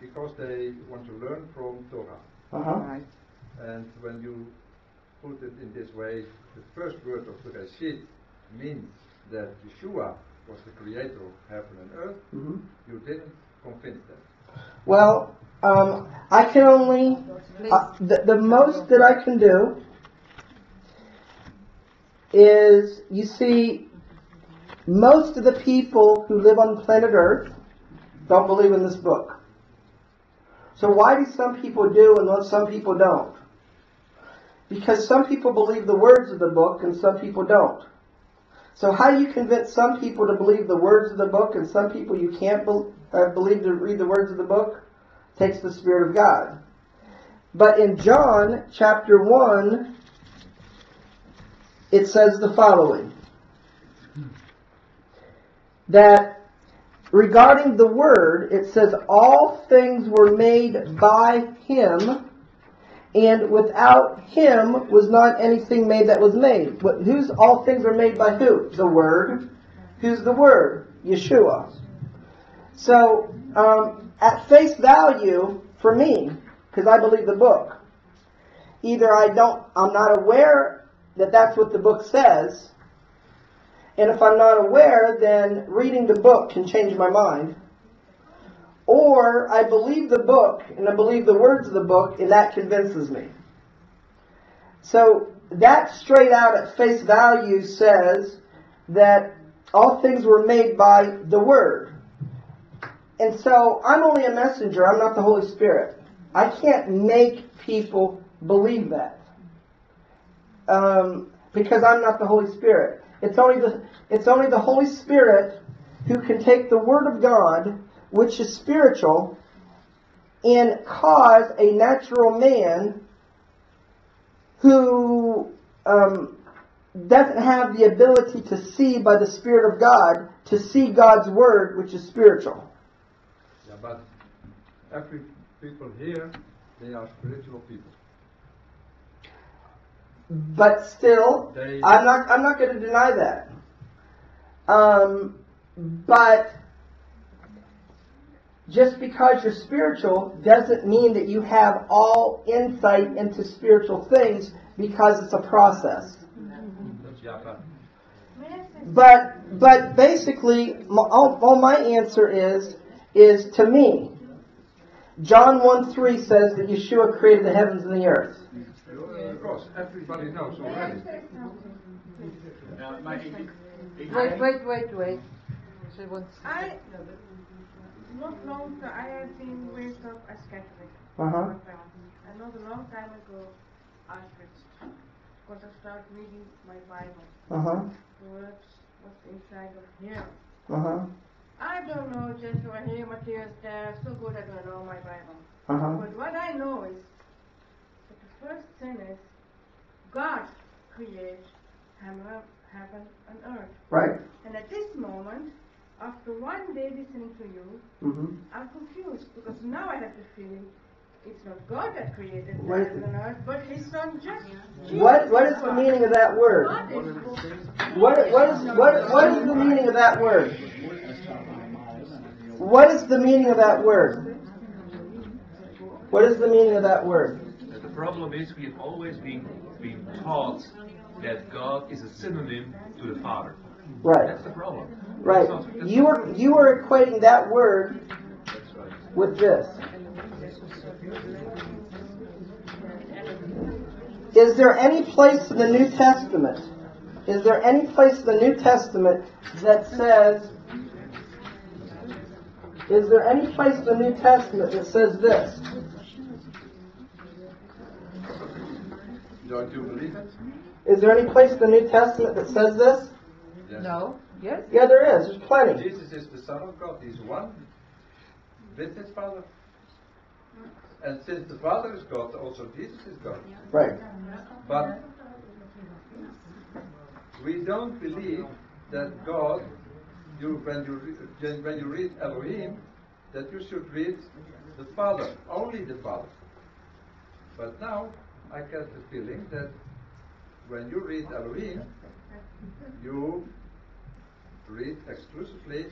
because they want to learn from Torah. uh-huh, Right. And when you put it in this way, the first word of the Bereshit means that Yeshua was the creator of heaven and earth, hmm you didn't convince them. Well, um, I can only, uh, the, the most that I can do is, you see, most of the people who live on planet Earth don't believe in this book. So why do some people do and some people don't? Because some people believe the words of the book and some people don't. So how do you convince some people to believe the words of the book and some people you can't bel uh, believe to read the words of the book? Takes the Spirit of God. But in John chapter 1, it says the following. That regarding the Word, it says, All things were made by Him, and without Him was not anything made that was made. But whose all things were made by who? The Word. Who's the Word? Yeshua. So, um, at face value, for me, because I believe the book, either I don't, I'm not aware that that's what the book says, and if I'm not aware, then reading the book can change my mind. Or I believe the book and I believe the words of the book and that convinces me. So that straight out at face value says that all things were made by the Word. And so I'm only a messenger, I'm not the Holy Spirit. I can't make people believe that. Um, because I'm not the Holy Spirit. It's only the it's only the Holy Spirit who can take the Word of God, which is spiritual, and cause a natural man who um, doesn't have the ability to see by the Spirit of God to see God's Word, which is spiritual. Yeah, but every people here, they are spiritual people. But still, I'm not. I'm not going to deny that. Um, but just because you're spiritual doesn't mean that you have all insight into spiritual things because it's a process. But May I say But but basically, my, all, all my answer is is to me. John one three says that Yeshua created the heavens and the earth. Of course, everybody knows already. Now, maar ik, ik, Wait, wait, wait, wait. She wants. I, not long, I have been raised up as Catholic. Uh huh. My. And not a long time ago, I switched. Because I started reading my Bible. Uh huh. The words what's inside of here. Uh huh. I don't know just what here, Matthias, there, so good I don't know my Bible. Uh huh. But what I know is that the first thing is God creates heaven, heaven and earth. Right. And at this moment, after one day listening to you, Mm-hmm. I'm confused because now I have the feeling it's not God that created What- heaven and earth, but His Son just. What what is the meaning of that word? God What what is what what is the meaning of that word? What is the meaning of that word? What is the meaning of that word? The problem is we have always been, been taught that God is a synonym to the Father. Right. That's the problem. Right. That's not- that's You were you were equating that word right. with this. Is there any place in the New Testament? Is there any place in the New Testament that says Is there any place in the New Testament that says this? Don't you believe it? Is there any place in the New Testament that says this? Yes. No? Yes? Yeah, there is. There's plenty. Jesus is the Son of God. He's one with his Father. And since the Father is God, also Jesus is God. Right. But we don't believe that God, you when you when you read Elohim, that you should read the Father, only the Father. But now I get the feeling that when you read Elohim, you read exclusively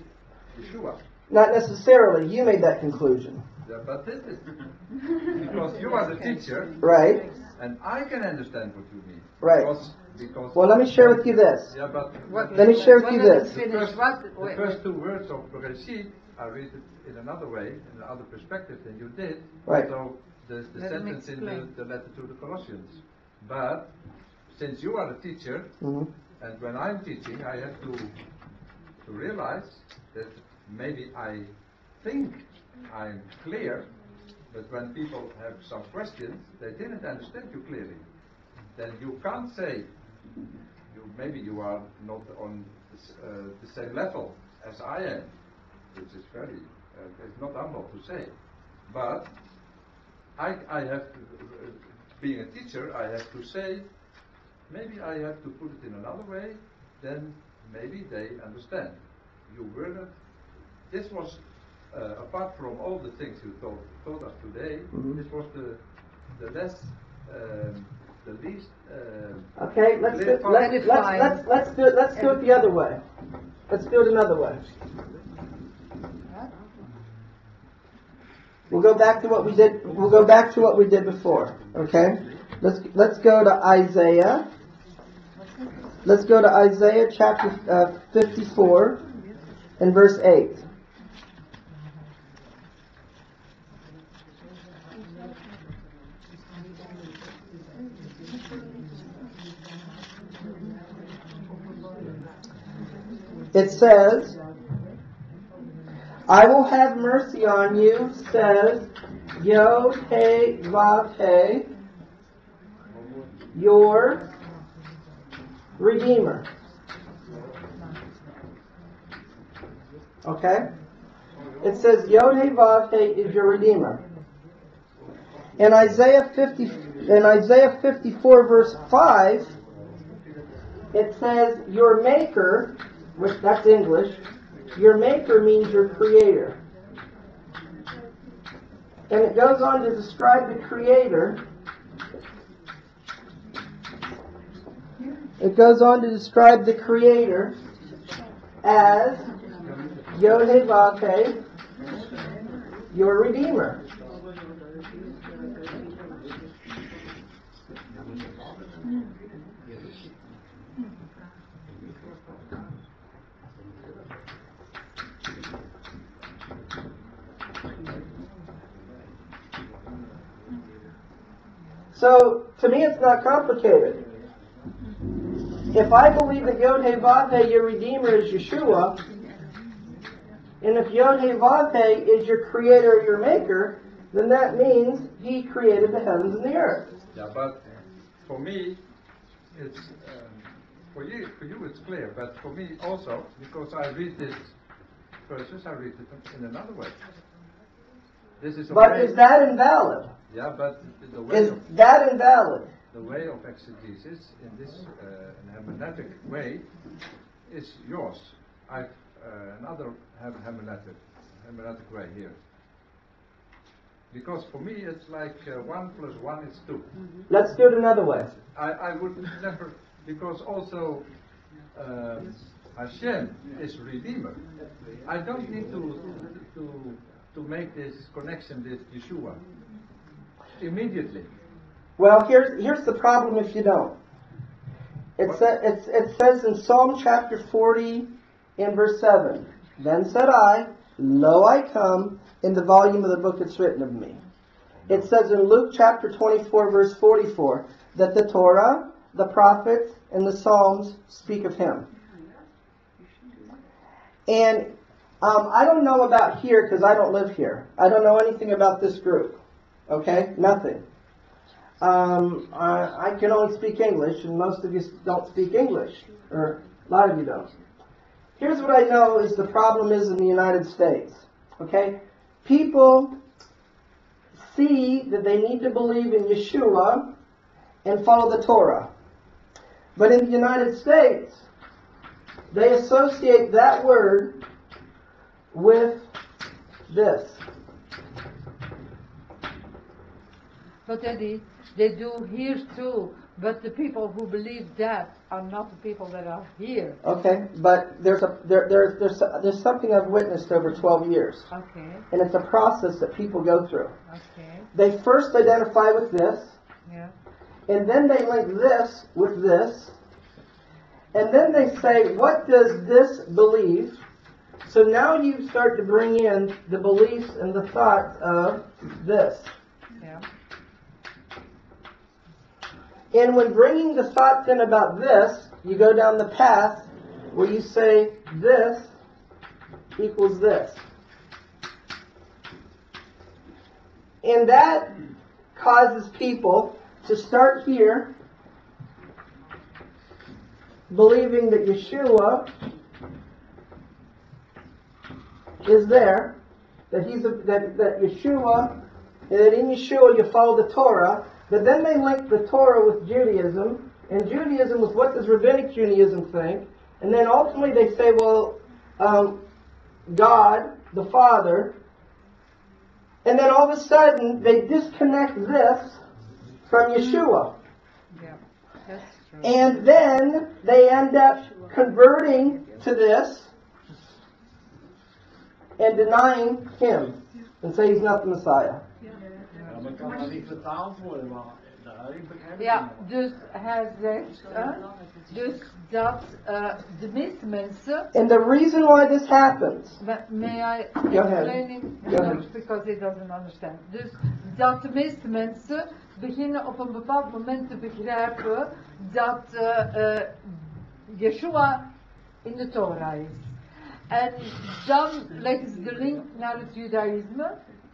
Yeshua. Not necessarily. You made that conclusion. Yeah, but this is because you are the teacher, Right. and I can understand what you mean. Right. Because, because Well, let me share with you this. Yeah, but What, Let me share with you this. the first, What? the first two words of Bereshit, I read it in another way, in another perspective than you did. Right. So the, the sentence in the, the letter to the Colossians. But since you are a teacher, hmm and when I'm teaching, I have to to realize that maybe I think I'm clear, but when people have some questions, they didn't understand you clearly. Then you can't say, you, maybe you are not on the, uh, the same level as I am, which is very, uh, it's not humble to say. But I, I have to, uh, being a teacher, I have to say, maybe I have to put it in another way, then maybe they understand. You were not, this was, uh, apart from all the things you told, told us today, Mhm. this was the, the less, um, the least, um, Okay, let's do, Clarify. let's, let's, let's, let's do it, let's do it the other way. Let's do it another way. We'll go back to what we did, we'll go back to what we did before, okay? Let's, let's go to Isaiah. Let's go to Isaiah chapter uh, 54 and verse 8. It says, I will have mercy on you, says Yod He Vav He, your Redeemer. Okay? It says Yod He Vav He is your Redeemer. In Isaiah 50, in Isaiah 54 verse 5, it says your Maker, which that's English, your Maker means your Creator. And it goes on to describe the Creator. It goes on to describe the Creator as Yod He your Redeemer. So to me, it's not complicated. If I believe that Yod He Vav your Redeemer, is Yeshua, and if Yod He Vav is your Creator, your Maker, then that means He created the heavens and the earth. Yeah, but for me, it's um, for you. For you, it's clear. But for me also, because I read this verses, I read it in another way. This is But way. is that invalid? Yeah, but the way Is of, that invalid? the way of exegesis in this uh, hermeneutic way is yours. I've uh, another hermeneutic hermeneutic way here. Because for me, it's like uh, one plus one is two. Let's do it another way. I, I would never, because also uh, Hashem is Redeemer. I don't need to, to, to make this connection with Yeshua immediately. Well, here's here's the problem if you don't. It, sa- it's, it says in Psalm chapter 40 in verse 7, Then said I, Lo I come, in the volume of the book it's written of me. It says in Luke chapter 24 verse 44 that the Torah, the prophets, and the Psalms speak of him. And um, I don't know about here because I don't live here. I don't know anything about this group. Okay? Nothing. Um, I, I can only speak English, and most of you don't speak English, or a lot of you don't. Here's what I know is the problem is in the United States. Okay? People see that they need to believe in Yeshua and follow the Torah. But in the United States, they associate that word with this. But Eddie, they do here too. But the people who believe that are not the people that are here. Okay, but there's a there, there's there's there's something I've witnessed over 12 years, Okay, and it's a process that people go through. okay, They first identify with this, yeah, and then they link this with this, and then they say, "What does this believe?" So now you start to bring in the beliefs and the thoughts of this. yeah, And when bringing the thoughts in about this, you go down the path where you say this equals this. And that causes people to start here believing that Yeshua is there, that he's a, that, that Yeshua, and that in Yeshua you follow the Torah, but then they link the Torah with Judaism, and Judaism with what does rabbinic Judaism think, and then ultimately they say, well, um, God, the Father, and then all of a sudden they disconnect this from Yeshua. yeah. That's true. And then they end up converting to this and denying him and say he's not the Messiah. Ja, maar kan dat niet vertaald worden, maar daar ik begrijp ik Ja, niet. dus hij zegt hè, dus dat eh, de meeste mensen. And the reason why this happens, Ma- May I Go ahead. explain it? Ahead. Because he doesn't understand. Dus dat de meeste mensen beginnen op een bepaald moment te begrijpen dat eh, eh, Yeshua in de Torah is. En dan leggen ze de link naar het Judaïsme.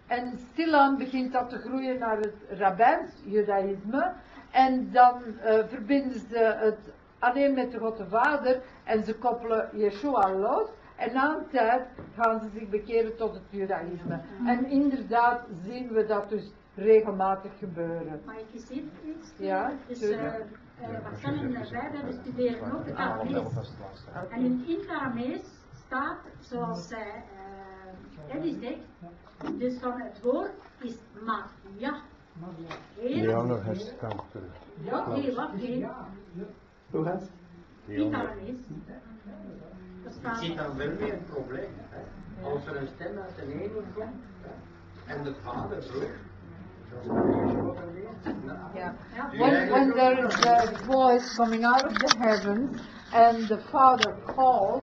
En stilaan begint dat te groeien naar het rabbijns Judaïsme. En dan eh, verbinden ze het alleen met de God de Vader en ze koppelen Yeshua los. En na een tijd gaan ze zich bekeren tot het Judaïsme. En inderdaad zien we dat dus regelmatig gebeuren. Maar ik zie iets. Ja, Dus tuurlijk. eh eh, Marcel en wij hebben studeren ook het Aramees. En in, in het Aramees staat, zoals zij eh Eddie zegt, dus van het woord is Memra. Heel Ja, heel wat, heel. who has? In het Aramees. Er Ik staat, zie dan wel weer een probleem. Hè? Als er een stem uit de hemel komt en de vader roept, zoals Yeshua leert, nou, Yeah. When, when there is a voice coming out of the heavens and the Father calls,